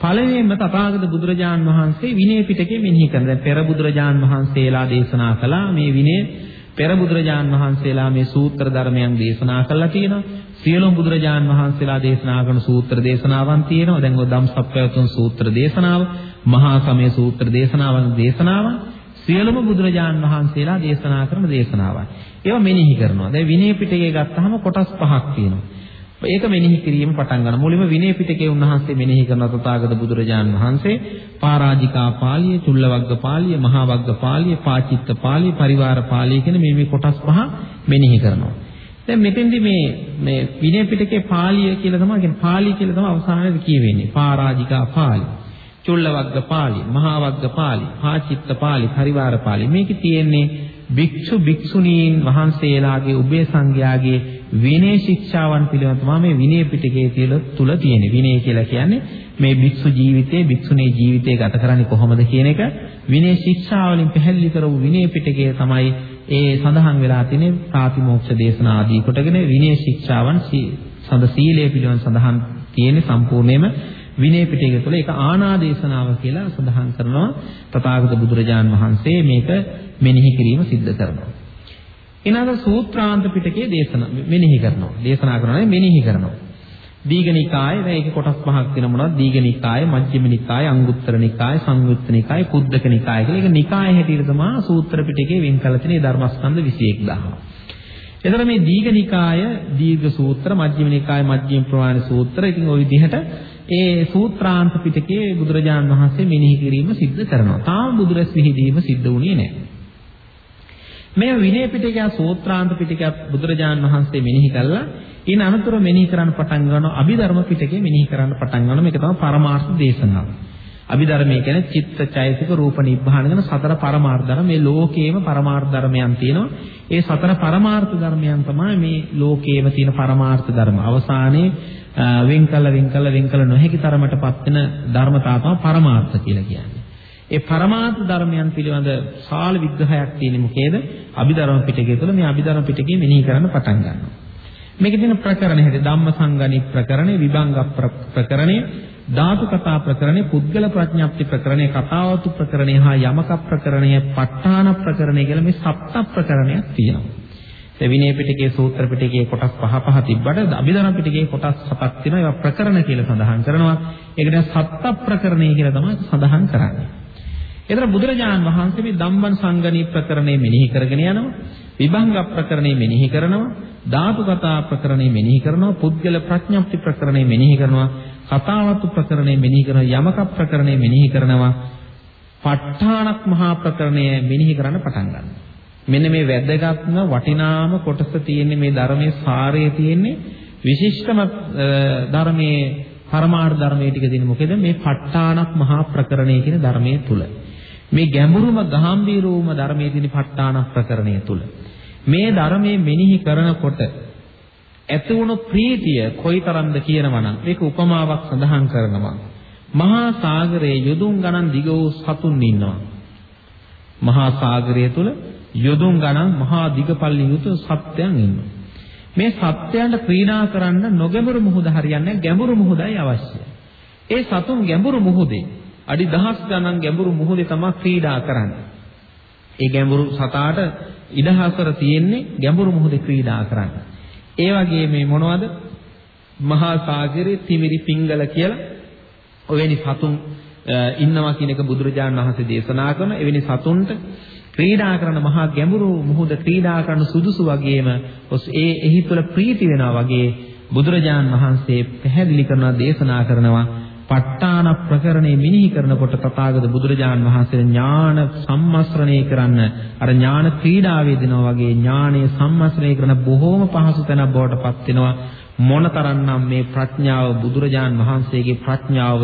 පළවෙනිම තථාගත බුදුරජාන් වහන්සේ විනය පිටකේ මෙනෙහි කරන. දැන් පෙර බුදුරජාන් වහන්සේලා දේශනා කළා මේ විනය පෙර බුදුරජාන් වහන්සේලා මේ සූත්‍ර ධර්මයන් දේශනා කළා තියෙනවා. සියලුම බුදුරජාන් වහන්සේලා දේශනා කරන සූත්‍ර දේශනාවන් තියෙනවා. දැන් ඔය ධම්සප්පවතුන් සූත්‍ර දේශනාව, මහා සමය සූත්‍ර දේශනාවන් දේශනාවන් සියලුම බුදුරජාන් වහන්සේලා දේශනා කරන දේශනාවන්. ඒවා මෙනෙහි කරනවා. දැන් විනය පිටකේ ගත්තාම කොටස් පහක් තියෙනවා. ඒක මෙනෙහි කිරීම පටන් ගන්න. මුලින්ම විනය පිටකේ උන්වහන්සේ මෙනෙහි කරන තථාගත බුදුරජාන් වහන්සේ පරාජිකා පාළිය, චුල්ලවග්ග පාළිය, මහා වග්ග පාළිය, පාචිත්ත පාළිය, පරිවාර පාළිය කියන මේ මේ කොටස් පහ මෙනෙහි කරනවා. දැන් මෙතෙන්දි මේ මේ විනය පිටකේ පාළිය කියලා තමයි කියන්නේ පාළිය කියලා තමයි අවසානයේදී කියවෙන්නේ. පරාජිකා පාළිය. චුල්ලවග්ග පාළිය, මහා වග්ග පාළිය, පාචිත්ත පාළිය, පරිවාර පාළිය. මේකේ තියෙන්නේ භික්ෂු භික්ෂුණීන් වහන්සේලාගේ උභය සංඝයාගේ විනය ශික්ෂාවන් පිළිබඳව තමයි මේ විනය පිටකයේ තුල තියෙන. විනය කියලා කියන්නේ මේ භික්ෂු ජීවිතයේ භික්ෂුණී ජීවිතය ගත කරන්නේ කොහොමද කියන එක විනය ශික්ෂාවලින් පැහැදිලි කරපු විනය පිටකයේ තමයි ඒ සඳහන් වෙලා තියෙන ප්‍රාතිමෝක්ෂ දේශනා ආදී කොටගෙන විනය ශික්ෂාවන් සඳ සීලය පිළිබඳ සඳහන් තියෙන සම්පූර්ණයෙන්ම විනය පිටකය තුළ ඒක ආනාදේශනාව කියලා සඳහන් කරනවා තථාගත බුදුරජාන් වහන්සේ මේක මෙනෙහි කිරීම සිද්ධ කරනවා. ඊළඟ සූත්‍රාන්ත පිටකයේ දේශනා මෙනෙහි කරනවා. දේශනා කරනවා මෙනෙහි කරනවා. දීඝනිකාය දැන් ඒකේ කොටස් පහක් තියෙනවා මොනවද? දීඝනිකාය, මජ්ක්‍ධිම නිකාය, අංගුත්තර නිකාය, සංයුත්ත නිකාය, කුද්දක නිකාය කියලා. ඒක නිකාය හැටියට තමයි සූත්‍ර පිටකේ වෙන් කළ තියෙන ධර්මස්කන්ධ 21000. එතන මේ දීඝනිකාය, දීර්ඝ සූත්‍ර, මජ්ක්‍ධිම නිකාය, මජ්ක්‍ධිම ප්‍රමාණ සූත්‍ර. ඉතින් ওই විදිහට ඒ සූත්‍රාන්ත පිටකේ බුදුරජාන් වහන්සේ මෙනෙහි කිරීම සිද්ධ කරනවා. තාම බුදුරස් විහිදීම සිද්ධ වුණේ නැහැ. මේ විනය පිටකය සූත්‍රාන්ත පිටකය බුදුරජාන් වහන්සේ මෙනෙහි කළා. ඊන අනතුරු මෙනෙහි කරන්න පටන් ගන්නවා අභිධර්ම පිටකේ මෙනෙහි කරන්න පටන් ගන්නවා. මේක තමයි පරමාර්ථ දේශනාව. අභිධර්මයේ කියන්නේ චිත්ත චෛතසික රූප නිබ්බාන කියන සතර පරමාර්ථ ධර්ම. මේ ලෝකේම පරමාර්ථ ධර්මයන් තියෙනවා. ඒ සතර පරමාර්ථ ධර්මයන් තමයි මේ ලෝකේම තියෙන පරමාර්ථ ධර්ම. අවසානයේ වෙන් කළ වෙන් කළ වෙන් කළ නොහැකි තරමටපත් වෙන ධර්මතාව තමයි පරමාර්ථ කියලා කියන්නේ. ඒ පරමාර්ථ ධර්මයන් පිළිබඳ සාල විග්‍රහයක් තියෙන්නේ මොකේද? අභිධර්ම පිටකය තුළ මේ අභිධර්ම පිටකය මෙනෙහි කරන්න පටන් ගන්නවා. මේකේ තියෙන ප්‍රකරණ හැටි ධම්මසංගණි ප්‍රකරණේ, විභංග ප්‍රකරණේ, ධාතු කතා ප්‍රකරණේ, පුද්ගල ප්‍රඥාප්ති ප්‍රකරණේ, කතාවතු ප්‍රකරණේ හා යමක ප්‍රකරණේ, ප ဋ ාණ ප්‍රකරණේ කියලා මේ සප්ත ප්‍රකරණයක් තියෙනවා. ඒ විනය පිටකයේ සූත්‍ර පිටකයේ කොටස් පහ පහ තිබ්බට අභිධර්ම පිටකයේ කොටස් හතක් තියෙනවා. ඒවා ප්‍රකරණ කියලා සඳහන් කරනවා. ඒකට සත්ත ප්‍රකරණේ කියලා තමයි සඳහන් කරන්නේ. එතන බුදුරජාණන් වහන්සේ මේ ධම්මං සංගණී ප්‍රකරණය මෙනෙහි කරගෙන යනවා. විභංග ප්‍රකරණය මෙනෙහි කරනවා. ධාතු කතා ප්‍රකරණය මෙනෙහි කරනවා. පුද්ගල ප්‍රඥප්ති ප්‍රකරණය මෙනෙහි කරනවා. කතාවතු ප්‍රකරණය මෙනෙහි කරනවා. යමක ප්‍රකරණය මෙනෙහි කරනවා. ප ဋ ාණක් මහා ප්‍රකරණය මෙනෙහි කරන්න පටන් ගන්නවා. මෙන්න මේ වැදගත්ම වටිනාම කොටස තියෙන්නේ මේ ධර්මයේ සාරය තියෙන්නේ විශිෂ්ටම ධර්මයේ පරමාර්ථ ධර්මයේ ටික තියෙන්නේ මොකද මේ ප ဋ ාණක් මහා ප්‍රකරණය කියන ධර්මයේ තුල. මේ ගැඹුරුම ගාම්භීරවම ධර්මයේ තියෙන ප ဋ ාණ ප්‍රකරණය තුල. මේ ධර්මයේ මෙනෙහි කරනකොට ඇති වුණු ප්‍රීතිය කොයිතරම්ද කියනවා නම් මේක උපමාවක් සඳහන් කරනවා. මහා සාගරයේ යොදුන් ගණන් දිග වූ සතුන් ඉන්නවා. මහා සාගරය තුල යොදුන් ගණන් මහා දිගපල්ලි යුතු සත්‍යයන් ඉන්නවා. මේ සත්‍යයන්ට ක්‍රීඩා කරන්න නොගැඹුරු මුහුද හරියන්නේ ගැඹුරු මුහුදයි අවශ්‍යයි. ඒ සතුන් ගැඹුරු මුහුදේ අඩි දහස් ගණන් ගැඹුරු මුහුදේ තමයි ක්‍රීඩා කරන්නේ. ඒ ගැඹුරු සතාට ඉඩහසර තියෙන්නේ ගැඹුරු මුහුදේ ක්‍රීඩා කරන්න. ඒ වගේ මේ මොනවද? මහා සාගරයේ තිමිරි පිංගල කියලා ඔවැනි සතුන් ඉන්නවා කියන එක බුදුරජාණන් වහන්සේ දේශනා කරන එවැනි සතුන්ට ක්‍රීඩා කරන මහා ගැඹුරු මුහුද ක්‍රීඩා කරන සුදුසු වගේම ඒ එහි තුල ප්‍රීති වෙනවා වගේ බුදුරජාණන් වහන්සේ පැහැදිලි කරනවා දේශනා කරනවා. ප ဋ ාණ ප්‍රකරණේ මිනිහි කරනකොට තථාගත බුදුරජාණන් වහන්සේ ඥාන සම්මස්රණය කරන්න අර ඥාන ක්‍රීඩාවේ දෙනවා වගේ ඥානය සම්මස්රණය කරන බොහෝම පහසු තැනක් බවට පත් වෙනවා. මොනතරම්නම් මේ ප්‍රඥාව බුදුරජාණන් වහන්සේගේ ප්‍රඥාව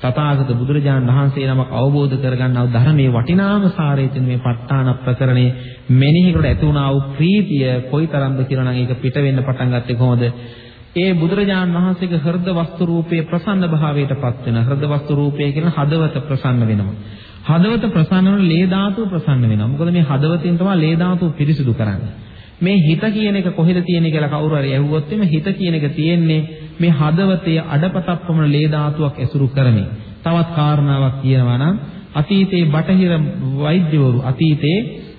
තථාගත බුදුරජාණන් වහන්සේ නමක් අවබෝධ කරගන්නව ධර්මයේ වටිනාම සාරය තියෙන මේ ප ဋ ාණ ප්‍රකරණේ මෙනෙහි කොට ඇති වුණා වූ ප්‍රීතිය කොයිතරම්ද කියලා නම් ඒක පිට වෙන්න පටන් ගත්තේ කොහොමද ඒ බුදුරජාණන් වහන්සේගේ හෘද වස්තු රූපයේ ප්‍රසන්න භාවයටපත් වෙන හෘද වස්තු රූපය කියන හදවත ප්‍රසන්න වෙනවා. හදවත ප්‍රසන්න වෙන ලේ ධාතුව ප්‍රසන්න වෙනවා. මොකද මේ හදවතින් තමයි ලේ ධාතුව පිරිසිදු කරන්නේ. මේ හිත කියන එක කොහෙද තියෙන්නේ කියලා කවුරු හරි ඇහුවොත් එimhe හිත කියන එක තියෙන්නේ මේ හදවතේ අඩපතක් පමණ ලේ ධාතුවක් ඇසුරු කරමින්. තවත් කාරණාවක් කියනවා නම් අතීතේ බටහිර වෛද්‍යවරු අතීතේ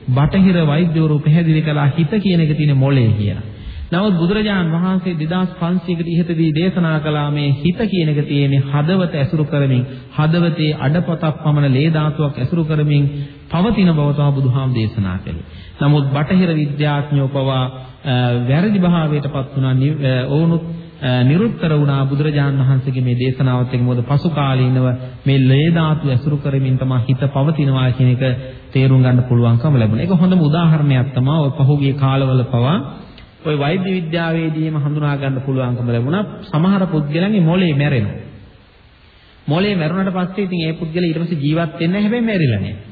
බටහිර වෛද්‍යවරු පැහැදිලි කළා හිත කියන එක තියෙන මොලේ කියලා. නමුත් බුදුරජාන් වහන්සේ 2500කට ඉහතදී දේශනා කළා මේ හිත කියන එක තියෙන්නේ හදවත ඇසුරු කරමින් හදවතේ අඩපතක් පමණ ලේ ධාතුවක් ඇසුරු කරමින් පවතින බව තමයි බුදුහාම දේශනා කළේ. නමුත් බටහිර විද්‍යාඥයෝ පවා වැරදි භාවයටපත් වුණා ඔවුනුත් නිරුත්තර වුණා බුදුරජාන් වහන්සේගේ මේ දේශනාවත් එක්ක මොකද පසු කාලීනව මේ ලේ ධාතු ඇසුරු කරමින් තමයි හිත පවතිනවා කියන එක තේරුම් ගන්න පුළුවන්කම ලැබුණා. ඒක හොඳම උදාහරණයක් තමයි ඔය පහුගිය කාලවල පවා ওই වෛද්‍ය විද්‍යාවේදීම හඳුනා ගන්න පුළුවන්කම ලැබුණා සමහර පුද්ගලයන්ගේ මොළේ මැරෙනවා. මොළේ මැරුණාට පස්සේ ඉතින් ඒ පුද්ගලයා ඊට පස්සේ ජීවත් වෙන්නේ හැබැයි මැරිලා නෑ.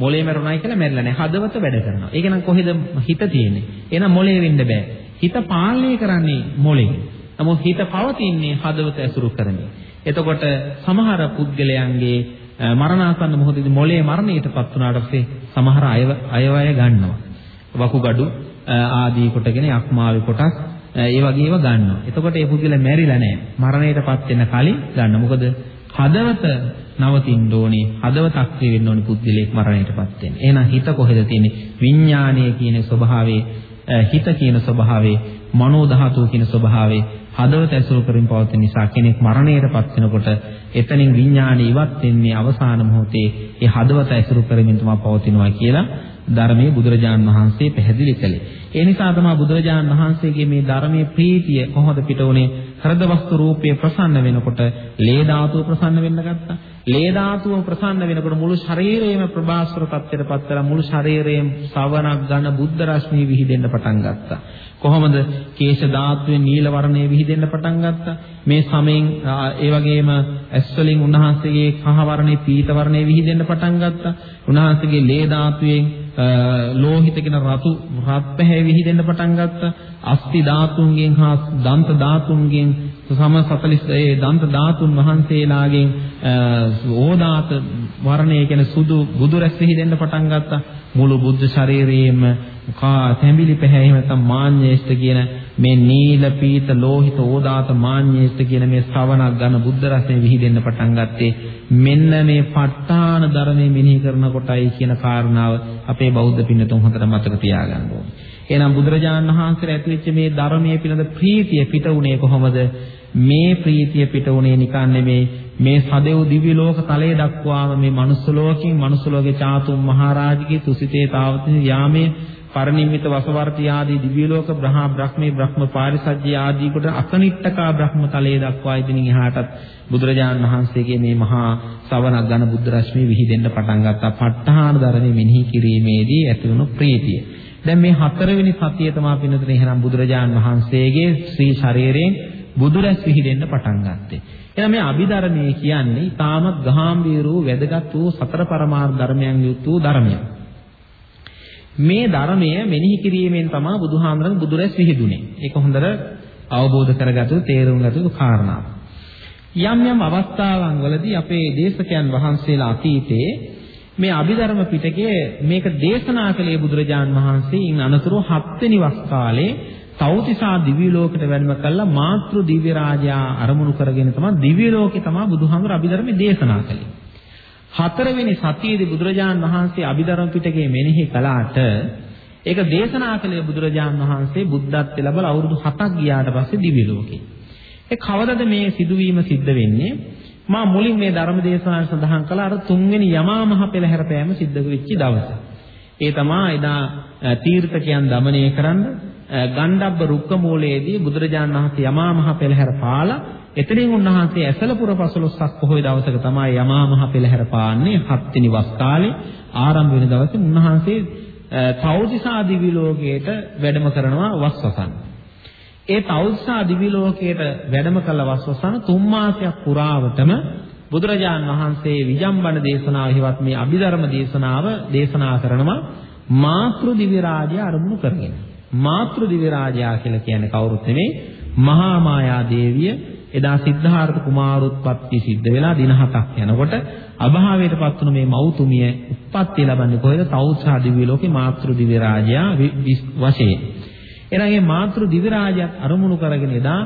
මොළේ මැරුණායි කියලා මැරිලා නෑ. හදවත වැඩ කරනවා. ඒක නම් කොහෙද හිත තියෙන්නේ? එහෙනම් මොළේ වෙන්න බෑ. හිත පාලනය කරන්නේ මොළේ. නමුත් හිත පවතින්නේ හදවත ඇසුරු කරමින්. එතකොට සමහර පුද්ගලයන්ගේ මරණාසන්න මොහොතේදී මොළේ මරණයටපත් වුණාට පස්සේ සමහර අය අයවැය ගන්නවා. වකුගඩු ආදී කොටගෙන යක්මාවේ කොටස් ඒ වගේව ගන්නවා. එතකොට මේ පුද්ගලයා මැරිලා නැහැ. මරණයටපත් වෙන කලින් ගන්න. මොකද හදවත නවතින්න ඕනේ. හදවත අක්‍රිය වෙන්න ඕනේ පුද්ගලයෙක් මරණයටපත් වෙන්න. එහෙනම් හිත කොහෙද තියෙන්නේ? විඥානය කියන ස්වභාවයේ හිත කියන ස්වභාවයේ මනෝ ධාතුව කියන ස්වභාවයේ හදවත ඇසුරු කරමින් පවතින නිසා කෙනෙක් මරණයටපත් වෙනකොට එතනින් විඥාණය ඉවත් වෙන්නේ අවසාන මොහොතේ ඒ හදවත ඇසුරු කරමින් තමයි පවතිනවා කියලා ධර්මයේ බුදුරජාන් වහන්සේ පැහැදිලි කළේ. ඒ නිසා තමයි බුදුරජාන් වහන්සේගේ මේ ධර්මයේ ප්‍රීතිය කොහොමද පිට උනේ? හෘද වස්තු රූපයේ ප්‍රසන්න වෙනකොට ලේ ධාතුව ප්‍රසන්න වෙන්න ගත්තා. ලේ ධාතුව ප්‍රසන්න වෙනකොට මුළු ශරීරයම ප්‍රභාස්වර තත්ත්වයටපත් කරලා මුළු ශරීරයෙන් සවනක් ඝන බුද්ධ රශ්මිය විහිදෙන්න පටන් ගත්තා. කොහොමද කේශ ධාතුවේ නිල වර්ණය විහිදෙන්න පටන් ගත්තා. මේ සමෙන් ඒ වගේම ඇස් වලින් උන්වහන්සේගේ කහ වර්ණේ පීත වර්ණේ විහිදෙන්න පටන් ගත්තා. උන්වහන්සේගේ ලේ ධාතුවෙන් ලෝහිතකින රතු රත් පැහැ විහිදෙන්න පටන් ගත්තා. අස්ති ධාතුන්ගෙන් හා දන්ත ධාතුන්ගෙන් සම 40 ඒ දන්ත ධාතුන් වහන්සේලාගෙන් ඕදාත වර්ණය කියන සුදු බුදු රැස් විහිදෙන්න පටන් ගත්තා. මුළු බුද්ධ ශරීරයේම කා තැඹිලි පැහැයි නැත්නම් මාඤ්ඤේෂ්ඨ කියන මේ නීල පීත ලෝහිත ඕදාත මාඤ්ඤේෂ්ඨ කියන මේ ශ්‍රවණක් ගන්න බුද්ධ රසය විහිදෙන්න පටන් ගත්තේ මෙන්න මේ ප ဋ ාණ ධර්මයේ මෙනෙහි කරනකොටයි කියන කාරණාව අපේ බෞද්ධ පින්නතුන් හතර මතක තියාගන්න ඕනේ. එහෙනම් බුදුරජාණන් වහන්සේ ඇතිවෙච්ච මේ ධර්මයේ පිළිබඳ ප්‍රීතිය පිට උනේ කොහොමද? මේ ප්‍රීතිය පිට උනේ නිකන් නෙමේ මේ සදෙව් දිව්‍ය ලෝක තලයේ දක්වාම මේ මනුස්ස ලෝකෙන් මනුස්ස ලෝකේ චාතුම් මහරජගේ තුසිතේ තාවතින් යාමේ පරිනිම්මිත වසවර්ති ආදී දිව්‍ය ලෝක බ්‍රහ්ම බ්‍රහ්මේ බ්‍රහ්ම පාරිසජ්‍ය ආදී කොට අසනිට්ඨකා බ්‍රහ්ම තලයේ දක්වා ඉදින් එහාටත් බුදුරජාණන් වහන්සේගේ මේ මහා සවනක් ගන බුද්ධ රශ්මිය විහිදෙන්න පටන් ගත්තා. ප ဋ ාහන ධර්මයේ මෙනෙහි කිරීමේදී ඇතිවුණු ප්‍රීතිය. දැන් මේ හතරවෙනි සතිය තමයි පින්නතුනේ එහෙනම් බුදුරජාණන් වහන්සේගේ ශ්‍රී ශරීරයෙන් බුදුරැස් විහිදෙන්න පටන් ගත්තේ. එහෙනම් මේ අභිධර්මයේ කියන්නේ ඊටමත් ගාම්භීර වූ වැදගත් වූ සතර පරමාර්ථ ධර්මයන් යුත් වූ ධර්මයක්. මේ ධර්මය මෙනෙහි කිරීමෙන් තමයි බුදුහාමරන් බුදුරැස් විහිදුනේ. ඒක හොඳට අවබෝධ කරගatu තේරුම් ගatu කාරණාවක්. යම් යම් අවස්ථාවන් වලදී අපේ දේශකයන් වහන්සේලා අතීතයේ මේ අභිධර්ම පිටකයේ මේක දේශනා කළේ බුදුරජාන් වහන්සේ ඉන් අනතුරු හත්වෙනි වස් කාලේ තෞතිසා දිව්‍ය ලෝකෙට වැඩම කළා මාතෘ දිව්‍ය රාජයා අරමුණු කරගෙන තමයි දිව්‍ය ලෝකේ තමයි බුදුහාමර අභිධර්ම දේශනා කළේ. හතරවෙනි සතියේදී බුදුරජාන් වහන්සේ අභිධර්ම පිටකේ මෙනෙහි කළාට ඒක දේශනා කළේ බුදුරජාන් වහන්සේ බුද්ධත්ව ලැබලා අවුරුදු 7ක් ගියාට පස්සේ දිව්‍ය ලෝකේ. ඒ කවදද මේ සිදුවීම සිද්ධ වෙන්නේ? මා මුලින් මේ ධර්ම දේශනාව සඳහන් කළ අර තුන්වෙනි යමා මහ පෙළහැර පෑම සිද්ධ වෙච්ච දවස. ඒ තමා එදා තීර්ථකයන් দমনය කරන්න ගණ්ඩබ්බ රුක්ක මූලයේදී බුදුරජාණන් වහන්සේ යමා මහ පෙළහැර පාලා එතනින් උන්වහන්සේ ඇසලපුර පසළොස්වක පොහොය දවසක තමයි යමා මහ පෙළහැර පාන්නේ හත්වෙනි වස් කාලේ ආරම්භ වෙන දවසේ උන්වහන්සේ තෞතිසා දිවි ලෝකයට වැඩම කරනවා වස්වසන්. ඒ තෞතිසා දිවි ලෝකයට වැඩම කළ වස්වසන තුන් මාසයක් පුරාවටම බුදුරජාන් වහන්සේ විජම්බන දේශනාව හිවත් මේ අභිධර්ම දේශනාව දේශනා කරනවා මාතෘ දිව්‍ය රාජ්‍ය අරමුණු කරගෙන. මාතෘ දිව්‍ය රාජයා කියලා කියන්නේ කවුරුත් නෙමෙයි මහා මායා දේවිය එදා සිද්ධාර්ථ කුමාරෝත්පත්ති සිද්ධ වෙලා දින හතක් යනකොට අභාවයටපත් වුණු මේ මෞතුමිය උත්පත්ති ලබන්නේ කොහෙද? තෞත්සා දිව්‍ය ලෝකේ මාතෘ දිව්‍ය රාජයා වශයෙන්. එහෙනම් මේ මාතෘ දිව්‍ය රාජයාත් අරමුණු කරගෙන එදා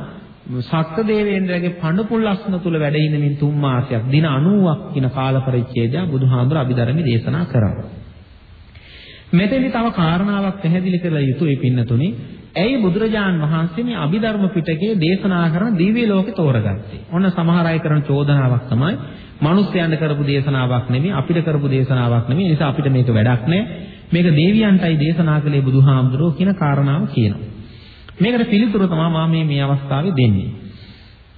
සක්ත දේවේන්ද්‍රගේ පඬුපුල් අස්න තුල වැඩ ඉඳමින් තුන් මාසයක් දින 90ක් කින කාල පරිච්ඡේදය බුදුහාඳුර අභිධර්මයේ දේශනා කරා. මෙතෙන්දි තව කාරණාවක් පැහැදිලි කරලා යුතුයි පින්නතුනි. ඇයි බුදුරජාන් වහන්සේ මේ අභිධර්ම පිටකයේ දේශනා කරන දිව්‍ය ලෝකේ තෝරගත්තේ? ඔන්න සමහර අය කරන චෝදනාවක් තමයි මිනිස්යන්ට කරපු දේශනාවක් නෙමෙයි අපිට කරපු දේශනාවක් නෙමෙයි. නිසා අපිට මේක වැඩක් නෑ. මේක දෙවියන්ටයි දේශනා කළේ බුදුහාමුදුරුවෝ කියන කාරණාව කියනවා. මේකට පිළිතුරු තමයි මම මේ මේ අවස්ථාවේ දෙන්නේ.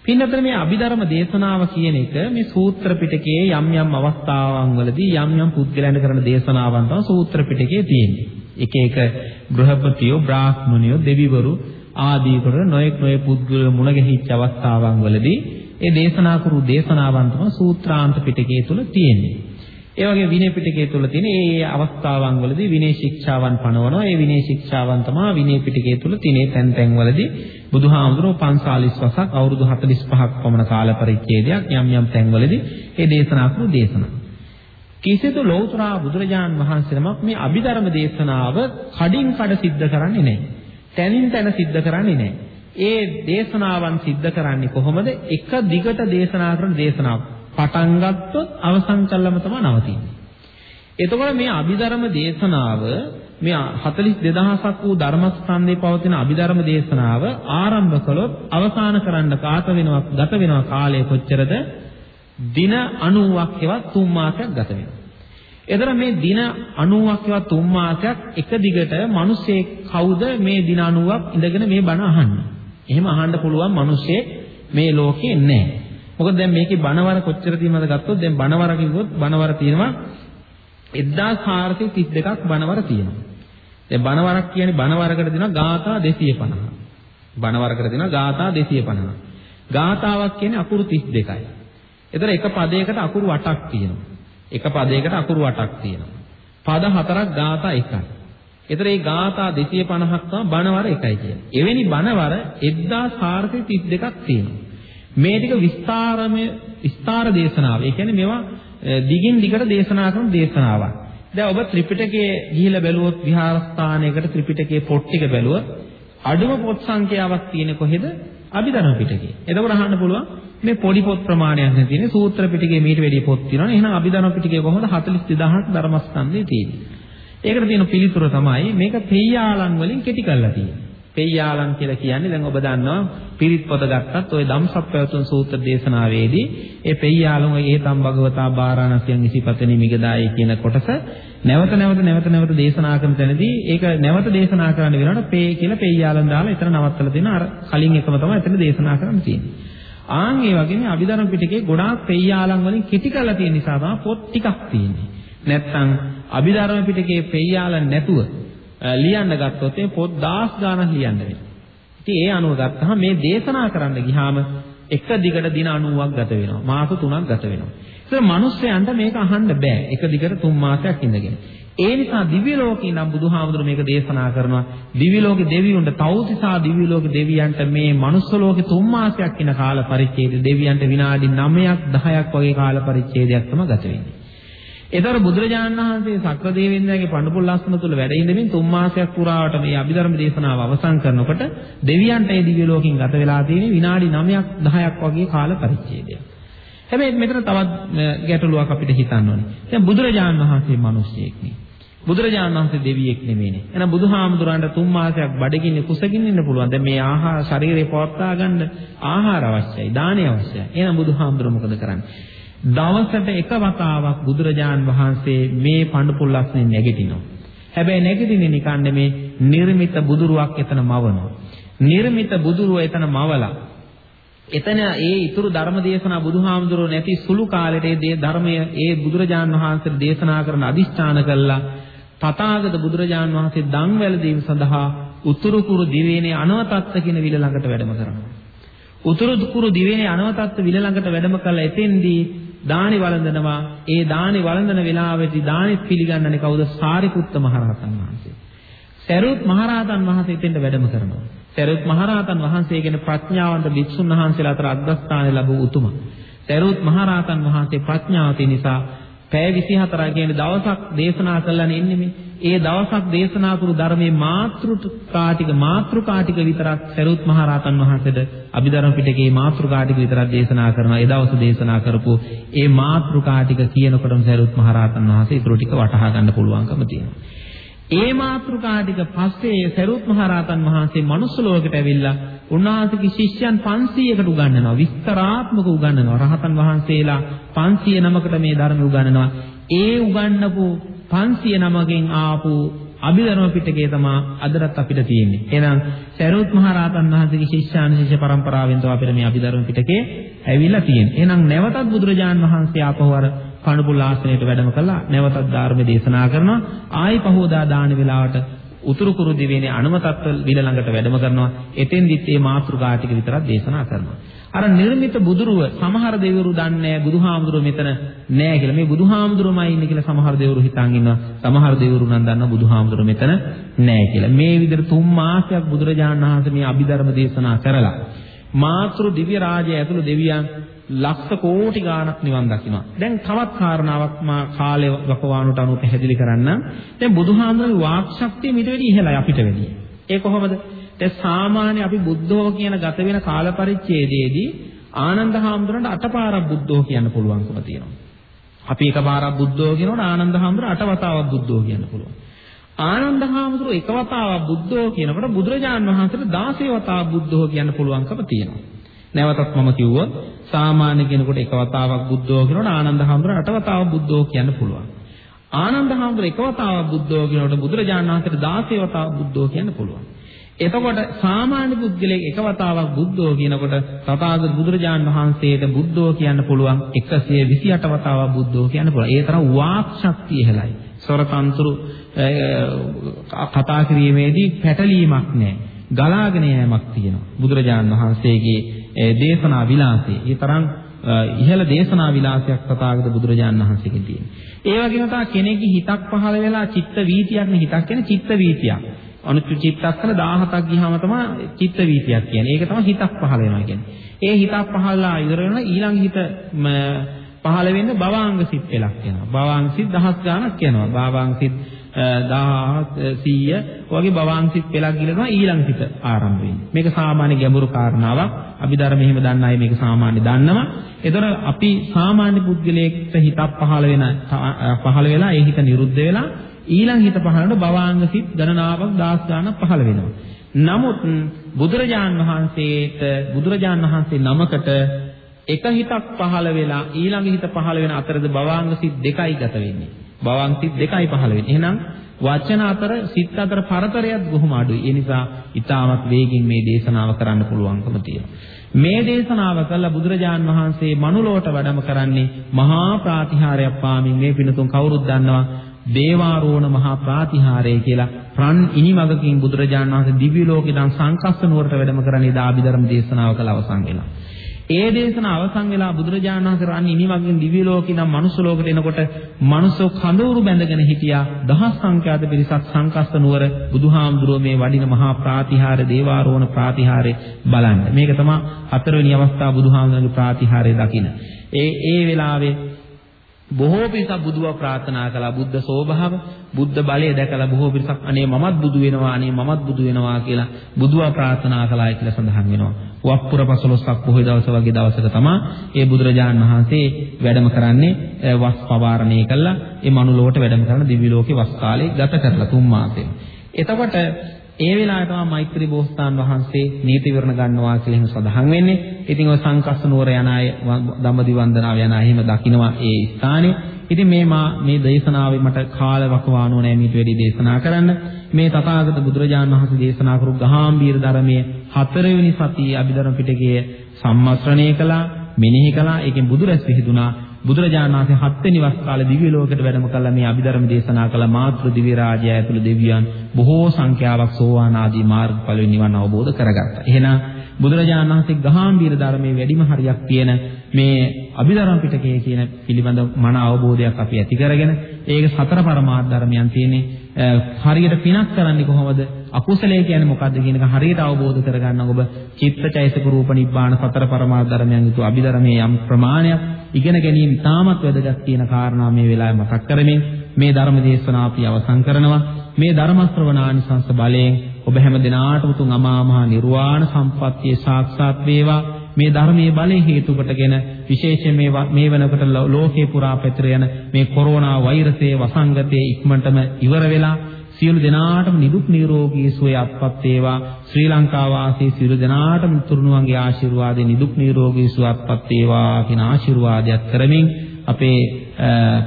පින්නතර මේ අභිධර්ම දේශනාව කියන එක මේ සූත්‍ර පිටකයේ යම් යම් අවස්ථාවන් වලදී යම් යම් පුද්ගලයන් කරන දේශනාවන් තමයි සූත්‍ර පිටකයේ තියෙන්නේ. එක එක ගෘහපතියෝ බ්‍රාහ්මණයෝ දෙවිවරු ආදී කොට නොයෙක් නොයෙක් පුද්ගල මුණ ගැහිච්ච අවස්ථාවන් වලදී ඒ දේශනා කරු දේශනාවන් තමයි සූත්‍රාන්ත පිටකයේ තුල තියෙන්නේ. ඒ වගේ විනය පිටකයේ තුල තියෙන ඒ අවස්ථාවන් වලදී විනය ශික්ෂාවන් පනවනවා. ඒ විනය ශික්ෂාවන් තමයි විනය පිටකයේ තුල තියෙන තැන් තැන් වලදී බුදුහාමුදුරුවෝ 540 වසක් අවුරුදු 45ක් පමණ කාල පරිච්ඡේදයක් යම් යම් තැන් වලදී ඒ දේශනා කරු දේශනා. කිසිදු ලෞතර බුදුරජාන් වහන්සේ නමක් මේ අභිධර්ම දේශනාව කඩින් කඩ සිද්ධ කරන්නේ නැහැ. තැනින් තැන සිද්ධ කරන්නේ නැහැ. ඒ දේශනාවන් සිද්ධ කරන්නේ කොහොමද? එක දිගට දේශනා කරන දේශනාව. පටන් ගත්තොත් අවසන් කළම තමයි නවතින්නේ. එතකොට මේ අභිධර්ම දේශනාව මේ 42000ක් වූ ධර්මස්කන්ධේ පවතින අභිධර්ම දේශනාව ආරම්භ කළොත් අවසන් කරන්න කාත වෙනවා ගත වෙනවා කාලය කොච්චරද? දින 90ක් හෙවත් 3 මාසයක් ගත වෙනවා. එතන මේ දින 90ක් හෙවත් 3 මාසයක් එක දිගට මිනිස්සේ කවුද මේ දින 90ක් ඉඳගෙන මේ බණ අහන්නේ? එහෙම අහන්න පුළුවන් මිනිස්සේ මේ ලෝකේ නැහැ. මොකද දැන් මේකේ බණවර කොච්චර තියෙනවද ගත්තොත් දැන් බණවර කිව්වොත් බණවර තියෙනවා 1432ක් බණවර තියෙනවා. දැන් බණවරක් කියන්නේ බණවරකට දෙනවා ගාථා 250. බණවරකට දෙනවා ගාථා 250. ගාථාවක් කියන්නේ අකුරු 32යි. එතන එක පදයකට අකුරු 8ක් තියෙනවා. එක පදයකට අකුරු 8ක් තියෙනවා. පද හතරක් ගාථා එකයි. එතන මේ ගාථා 250ක් තමයි බණවර එකයි කියන්නේ. එවැනි බණවර 1432ක් තියෙනවා. මේ ටික විස්තරමය විස්තර දේශනාව. ඒ කියන්නේ මේවා දිගින් දිගට දේශනා කරන දේශනාවක්. දැන් ඔබ ත්‍රිපිටකයේ ගිහිලා බැලුවොත් විහාරස්ථානයකට ත්‍රිපිටකයේ පොත් ටික බැලුවොත් අඩුම පොත් සංඛ්‍යාවක් තියෙන්නේ කොහෙද? අභිධර්ම පිටකේ. එතකොට අහන්න පුළුවන් මේ පොඩි පොත් ප්‍රමාණයක් නේ තියෙන්නේ. සූත්‍ර පිටකේ මීට වැඩිය පොත් තියෙනවනේ. එහෙනම් අභිධර්ම පිටකේ කොහොමද 42000ක් ධර්මස්කන්ධය තියෙන්නේ? ඒකට තියෙන පිළිතුර තමයි මේක පෙయ్యාලන් වලින් කෙටි කරලා තියෙන්නේ. පෙය්‍යාලම් කියලා කියන්නේ දැන් ඔබ දන්නවා පිරිත් පොත ගත්තත් ওই ධම්සප්පවතුන් සූත්‍ර දේශනාවේදී ඒ පෙය්‍යාලම් ඒ තම් භගවතා බාරාණසියන් 25 වෙනි මිගදායේ කියන කොටස නැවත නැවත නැවත නැවත දේශනා කරන තැනදී ඒක නැවත දේශනා කරන්න වෙනකොට පේ කියලා පෙය්‍යාලම් දාලා එතන නවත්තලා දෙන අර කලින් එකම තමයි එතන දේශනා කරන්න තියෙන්නේ. ආන් ඒ වගේම අභිධර්ම පිටකේ ගොඩාක් පෙය්‍යාලම් වලින් කිටි කරලා තියෙන නිසා තමයි පොත් ටිකක් තියෙන්නේ. නැත්තම් අභිධර්ම පිටකේ පෙය්‍යාලම් නැතුව ලියන්න ගත්තොත් මේ පොත් 10 ගාණක් ලියන්න වෙනවා. ඉතින් ඒ අනුව ගත්තහම මේ දේශනා කරන්න ගියාම එක දිගට දින 90ක් ගත වෙනවා. මාස 3ක් ගත වෙනවා. ඒක මිනිස්සයන්ට මේක අහන්න බෑ. එක දිගට 3 මාසයක් ඉඳගෙන. ඒ නිසා දිව්‍ය ලෝකේ නම් බුදුහාමුදුරු මේක දේශනා කරනවා. දිව්‍ය ලෝකේ දෙවියන්ට තවුතිසා දිව්‍ය ලෝකේ දෙවියන්ට මේ මනුස්ස ලෝකේ 3 මාසයක් ඉන කාල පරිච්ඡේදය දෙවියන්ට විනාඩි 9ක් 10ක් වගේ කාල පරිච්ඡේදයක් තමයි ගත වෙන්නේ. ඒතර බුදුරජාණන් වහන්සේ සක්‍රදේවේන්ද්‍රයාගේ පඬුපොල් ලස්සන තුල වැඩ ඉඳමින් තුන් මාසයක් පුරාවට මේ අභිධර්ම දේශනාව අවසන් කරනකොට දෙවියන්ට ඒ දිව්‍ය ලෝකෙන් ගත වෙලා තියෙන විනාඩි 9ක් 10ක් වගේ කාල පරිච්ඡේදයක්. හැබැයි මෙතන තවත් ගැටලුවක් අපිට හිතන්න ඕනේ. දැන් බුදුරජාණන් වහන්සේ මිනිස්සෙක් නේ. බුදුරජාණන් වහන්සේ දෙවියෙක් නෙමෙයිනේ. එහෙනම් බුදුහාමුදුරන්ට තුන් මාසයක් බඩගින්නේ කුසගින්න ඉන්න පුළුවන්. දැන් මේ ආහාර ශරීරේ පවත්වා ගන්න ආහාර අවශ්‍යයි, දාණය අවශ්‍යයි. එහෙනම් බුදුහාමුදුර මොකද කරන්නේ? දවසට එක වතාවක් බුදුරජාන් වහන්සේ මේ පඬුපුල් ලස්නේ නැගිටිනවා. හැබැයි නැගිටින්නේ නිකන් නෙමේ නිර්මිත බුදුරුවක් එතන මවනවා. නිර්මිත බුදුරුව එතන මවලා එතන ඒ ඊතුරු ධර්ම දේශනා බුදුහාමුදුරුවෝ නැති සුළු කාලෙට ඒ ධර්මය ඒ බුදුරජාන් වහන්සේට දේශනා කරන අදිෂ්ඨාන කළා තථාගත බුදුරජාන් වහන්සේ දන් වැළඳීම සඳහා උතුරු කුරු දිවයිනේ අනවතත්ත කියන විල ළඟට වැඩම කරනවා. උතුරු කුරු දිවයිනේ අනවතත්ත විල ළඟට වැඩම කළ එතෙන්දී දානි වළඳනවා. ඒ දානි වළඳන වෙලාවේදී දානිත් පිළිගන්නනේ කවුද? සාරිපුත්ත මහරහතන් වහන්සේ. සරුත් මහරහතන් වහන්සේ එතෙන්ට වැඩම කරනවා. සරුත් මහරහතන් වහන්සේ කියන ප්‍රඥාවන්ත භික්ෂුන් වහන්සේලා අතර අග්‍රස්ථානය ලැබූ උතුම. සරුත් මහරහතන් වහන්සේ ප්‍රඥාව නිසා පැය 24 කියන දවසක් දේශනා කළානේ ඉන්නේ මේ. ඒ දවසක් දේශනා කරු ධර්මයේ මාත්‍රුකාටික මාත්‍රුකාටික විතරක් සරුත් මහරහතන් වහන්සේට අභිධර්ම පිටකේ මාත්‍රුකාටික විතරක් දේශනා කරනවා. ඒ දවස් දේශනා කරපු ඒ මාත්‍රුකාටික කියනකොටම සරුත් මහරහතන් වහන්සේ ඊටු ටික වටහා ගන්න පුළුවන්කම තියෙනවා. ඒ මාත්‍රුකාටික පස්සේ සරුත් මහරහතන් වහන්සේ මනුස්ස ලෝකෙට ඇවිල්ලා උන්වහන්සේගේ ශිෂ්‍යයන් 500කට උගන්වනවා විස්තරාත්මක උගන්වනවා රහතන් වහන්සේලා 500 නමකට මේ ධර්ම උගන්වනවා ඒ උගන්වපු 500 නමකින් ආපු අභිධර්ම පිටකේ තමයි අදටත් අපිට තියෙන්නේ. එහෙනම් සරුවත් මහ රහතන් වහන්සේගේ ශිෂ්‍යාන ශිෂ්‍ය පරම්පරාවෙන් තමයි අපිට මේ අභිධර්ම පිටකේ ඇවිල්ලා තියෙන්නේ. එහෙනම් නැවතත් බුදුරජාන් වහන්සේ ආපහු අර කණුපුල් ආසනයට වැඩම කළා. නැවතත් ධර්ම දේශනා කරනවා. ආයි පහෝදා දාන වෙලාවට උතුරු කුරු දිවයිනේ අනුමතත්ව විල ළඟට වැඩම කරනවා. එතෙන්දිත් මේ මාතෘකා ටික විතරක් දේශනා කරනවා. අර නිර්මිත බුදුරුව සමහර දෙවිවරු දන්නේ බුදුහාමුදුරුව මෙතන නෑ කියලා. මේ බුදුහාමුදුරුවමයි ඉන්නේ කියලා සමහර දෙවිවරු හිතන් ඉන්නවා. සමහර දෙවිවරු නම් දන්නවා බුදුහාමුදුරුව මෙතන නෑ කියලා. මේ විදිහට තුන් මාසයක් බුදුරජාණන් වහන්සේ මේ අභිධර්ම දේශනා කරලා මාතෘ දිව්‍ය රාජය ඇතුළු දෙවියන් ලක්ෂ කෝටි ගාණක් නිවන් දකිනවා. දැන් තවත් කාරණාවක් මා කාලේ වකවානුට අනුව පැහැදිලි කරන්න. දැන් බුදුහාමුදුරුවෝ වාක් ශක්තිය මිට වැඩි ඉහළයි අපිට වැඩි. ඒ කොහොමද? දැන් සාමාන්‍ය අපි බුද්ධෝ කියන ගත වෙන කාල පරිච්ඡේදයේදී ආනන්ද හාමුදුරන්ට අටපාරක් බුද්ධෝ කියන්න පුළුවන්කම තියෙනවා. අපි එකපාරක් බුද්ධෝ කියනකොට ආනන්ද හාමුදුර අටවතාවක් බුද්ධෝ කියන්න පුළුවන්. ආනන්ද හාමුදුර එකවතාවක් බුද්ධෝ කියනකොට බුදුරජාන් වහන්සේට 16 වතාවක් බුද්ධෝ කියන්න පුළුවන්කම තියෙනවා. නැවතත් මම කිව්වොත් සාමාන්‍ය කෙනෙකුට එකවතාවක් බුද්ධෝ කියනකොට ආනන්ද හාමුදුර අටවතාවක් බුද්ධෝ කියන්න පුළුවන්. ආනන්ද හාමුදුර එකවතාවක් බුද්ධෝ කියනකොට බුදුරජාන් වහන්සේට 16 වතාවක් බුද්ධෝ කියන්න පුළුවන්. එතකොට සාමාන්‍ය පුද්ගලයෙක් එක වතාවක් බුද්ධෝ කියනකොට තථාගත බුදුරජාන් වහන්සේට බුද්ධෝ කියන්න පුළුවන් 128 වතාවක් බුද්ධෝ කියන්න පුළුවන්. ඒ තරම් වාක් ශක්තිය ඉහළයි. සොරතන්තුරු කතා කිරීමේදී පැටලීමක් නැහැ. ගලාගෙන යෑමක් තියෙනවා. බුදුරජාන් වහන්සේගේ දේශනා විලාසය. ඒ තරම් ඉහළ දේශනා විලාසයක් තථාගත බුදුරජාන් වහන්සේගෙන් තියෙනවා. ඒ වගේම තමයි කෙනෙක්ගේ හිතක් පහළ වෙලා චිත්ත වීතියක් නේ හිතක් කියන්නේ චිත්ත වීතියක්. අනුච්ච චිත්තක්ෂණ 17ක් ගියාම තමයි චිත්ත වීතියක් කියන්නේ. ඒක තමයි හිතක් පහළ වෙනවා කියන්නේ. ඒ හිතක් පහළලා ඉවර වෙනවා ඊළඟ හිත පහළ වෙන්නේ භවාංග සිත් පෙළක් වෙනවා. භවාංග සිත් දහස් ගාණක් යනවා. භවාංග සිත් 1000 100 වගේ භවාංග සිත් පෙළක් ගිලනවා ඊළඟ හිත ආරම්භ වෙන්නේ. මේක සාමාන්‍ය ගැඹුරු කාරණාවක්. අභිධර්ම එහෙම දන්න අය මේක සාමාන්‍ය දන්නවා. ඒතර අපි සාමාන්‍ය පුද්ගලයෙක්ට හිතක් පහළ වෙන පහළ වෙලා ඒ හිත නිරුද්ධ වෙලා ඊළඟ හිත පහළට භවාංග සිත් ගණනාවක් දාස් ගාණක් පහළ වෙනවා. නමුත් බුදුරජාන් වහන්සේට බුදුරජාන් වහන්සේ නමකට එක හිතක් පහළ වෙලා ඊළඟ හිත පහළ වෙන අතරද භවාංග සිත් දෙකයි ගත වෙන්නේ. භවාංග සිත් දෙකයි පහළ වෙන්නේ. එහෙනම් වචන අතර සිත් අතර පරතරයක් බොහොම අඩුයි. ඒ නිසා ඊටමත් වේගින් මේ දේශනාව කරන්න පුළුවන්කම තියෙනවා. මේ දේශනාව කළ බුදුරජාන් වහන්සේ මනුලෝට වැඩම කරන්නේ මහා ප්‍රාතිහාරයක් පාමින් මේ පිනතුන් කවුරුත් දන්නවා දේවාරෝණ මහා ප්‍රාතිහාරය කියලා රන් ඉනිමගකින් බුදුරජාණන් වහන්සේ දිව්‍ය ලෝකෙන් සංකස්ස නුවරට වැඩම කරන්නේ දාබිධර්ම දේශනාව කළ අවසන් වෙලා. ඒ දේශනාව අවසන් වෙලා බුදුරජාණන් වහන්සේ රන් ඉනිමගකින් දිව්‍ය ලෝකෙන් මනුස්ස ලෝකෙට එනකොට මනුස්සෝ කඳවුරු බැඳගෙන හිටියා දහස් සංඛ්‍යාත පිරිසක් සංකස්ස නුවර බුදුහාමුදුරුවෝ මේ වඩින මහා ප්‍රාතිහාර දේවාරෝණ ප්‍රාතිහාරය බලන්න. මේක තමයි හතරවෙනි අවස්ථාව බුදුහාමුදුරන්ගේ ප්‍රාතිහාරය දකින්න. ඒ ඒ වෙලාවේ බොහෝ පිරිසක් බුදුව ප්‍රාර්ථනා කළා බුද්ධ සෝභාව බුද්ධ බලය දැකලා බොහෝ පිරිසක් අනේ මමත් බුදු වෙනවා අනේ මමත් බුදු වෙනවා කියලා බුදුව ප්‍රාර්ථනා කළායි කියලා සඳහන් වෙනවා වප්පුර 15ක් පොහොය දවස වගේ දවසක තමයි ඒ බුදුරජාණන් වහන්සේ වැඩම කරන්නේ වස් පවාරණය කළා ඒ මනුලෝකට වැඩම කරන දිව්‍ය ලෝකේ වස් කාලේ ගත කරලා තුන් මාසෙම එතකොට ඒ වෙලාවේ තමයි මෛත්‍රී බෝසතාන් වහන්සේ නීති විවරණ ගන්නවා කියලා එහෙම සඳහන් වෙන්නේ. ඉතින් ඔය සංකස්ස නුවර යන අය දඹදි වන්දනාව යන අය එහෙම දකින්නවා ඒ ස්ථානේ. ඉතින් මේ මා මේ දේශනාවේ මට කාල වකවානුව නැහැ මීට වැඩි දේශනා කරන්න. මේ තථාගත බුදුරජාණන් වහන්සේ දේශනා කරු ගාම්භීර ධර්මයේ හතරවෙනි සතියේ අභිධර්ම පිටකයේ සම්මස්රණය කළා, මෙනෙහි කළා. ඒකෙන් බුදුරැස් විහිදුනා. බුදුරජාණන් වහන්සේ හත්වෙනි වස් කාලේ දිව්‍ය ලෝකයට වැඩම කළා මේ අභිධර්ම දේශනා කළ මාතෘ දිව්‍ය රාජ්‍යය ඇතුළු දෙවියන් බොහෝ සංඛ්‍යාවක් සෝවාන් ආදී මාර්ගඵල නිවන් අවබෝධ කරගත්තා. එහෙනම් බුදුරජාණන් වහන්සේ ගාම්භීර ධර්මයේ වැඩිම හරියක් තියෙන මේ අභිධර්ම පිටකයේ කියන පිළිබඳ මන අවබෝධයක් අපි ඇති කරගෙන ඒක සතර පරමාර්ථ ධර්මයන් තියෙන්නේ හරියට පිනක් කරන්නේ කොහොමද අකුසලයේ කියන්නේ මොකද්ද කියන එක හරියට අවබෝධ කරගන්න ඔබ චිත්තචෛතක රූප නිබ්බාන සතර පරමාර්ථ ධර්මයන් යුතු අභිධර්මයේ යම් ප්‍රමාණයක් ඉගෙන ගැනීම ඉතාමත් වැදගත් කියන කාරණා මේ වෙලාවේ මතක් කරමින් මේ ධර්ම දේශනාව අපි අවසන් කරනවා. මේ ධර්ම ශ්‍රවණානිසංස බලයෙන් ඔබ හැම දිනාටම තුන් අමා මහ නිර්වාණ සම්පත්තිය සාක්ෂාත් වේවා. මේ ධර්මයේ බලය හේතු කොටගෙන විශේෂයෙන් මේ මේ වෙනකොට ලෝකේ පුරා පැතිර යන මේ කොරෝනා වෛරසයේ වසංගතයේ ඉක්මනටම ඉවර වෙලා සියලු දෙනාටම නිදුක් නිරෝගී සුවය අත්පත් වේවා. ශ්‍රී ලංකා වාසී සියලු දෙනාටම තුරුණුවන්ගේ ආශිර්වාදයෙන් නිදුක් නිරෝගී සුව අත්පත් වේවා කියන ආශිර්වාදයක් කරමින් අපේ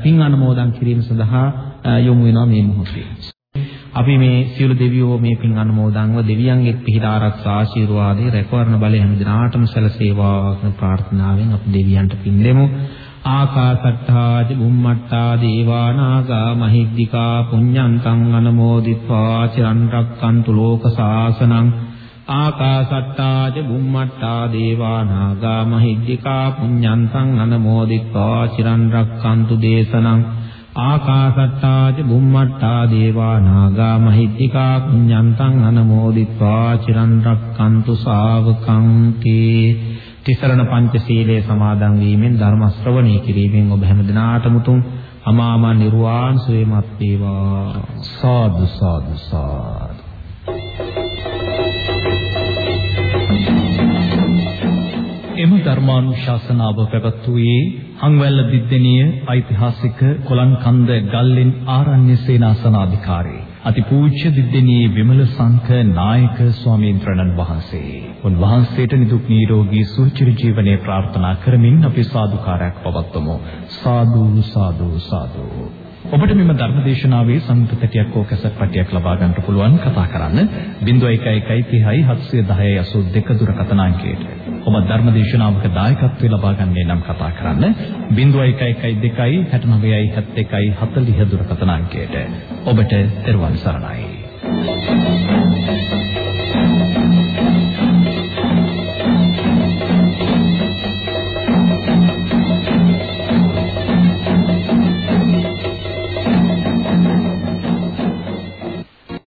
පින් අනුමෝදන් කිරීම සඳහා යොමු වෙනවා මේ මොහොතේ. අපි මේ සියලු දෙවියෝ මේ පින් අනුමෝදන්ව දෙවියන්ගේ පිහිට ආරක්ෂා ආශිර්වාදේ රැකවරණ බලය හැම දිනාටම සැලසේවා කියන ප්‍රාර්ථනාවෙන් අපි දෙවියන්ට පින් දෙමු. ආකාසට්ඨාදි බුම්මට්ටා දේවානාගා මහිද්దికා පුඤ්ඤන්තං අනමෝදිත්වා චිරන් රැක්කන්තු ලෝක සාසනං ආකාසට්ඨාදි බුම්මට්ටා දේවානාගා මහිද්దికා පුඤ්ඤන්තං අනමෝදිත්වා චිරන් රැක්කන්තු දේශනං ආකාසට්ඨාදි බුම්මට්ටා දේවානාගා මහිද්దికා පුඤ්ඤන්තං අනමෝදිත්වා චිරන් රැක්කන්තු ශාවකං තේ තිසරණ පංචශීලයේ සමාදන් වීමෙන් ධර්ම ශ්‍රවණය කිරීමෙන් ඔබ හැම දිනාටම තුන් අමාම නිර්වාණ සුවේමත් වේවා. සාදු සාදු සාදු. එම ධර්මානුශාසනාව පැවැත්වුවේ හංවැල්ල දිද්දෙනිය ඓතිහාසික කොලන්කන්ද ගල්ලෙන් ආරණ්‍ය සේනාසනාධිකාරී අතිපූජ්‍ය දිද්දෙනියේ විමල සංඝ නායක ස්වාමීන් වහන්සේ. උන්වහන්සේට නිදුක් නිරෝගී සුවචිර ජීවනයේ ප්‍රාර්ථනා කරමින් අපි සාදුකාරයක් පවත්වමු. සාදු සාදු සාදු. ඔබට මෙම ධර්මදේශනාවේ සංකෘතටියක් හෝ කැසට් පටියක් ලබා ගන්නට පුළුවන් කතා කරන්න 0111 30 710 82 දුරකථන අංකයට. ඔබ ධර්මදේශනාවක දායකත්වය ලබා ගන්නේ නම් කතා කරන්න 0112 69 71 40 දුරකථන අංකයට. ඔබට තෙරුවන් සරණයි.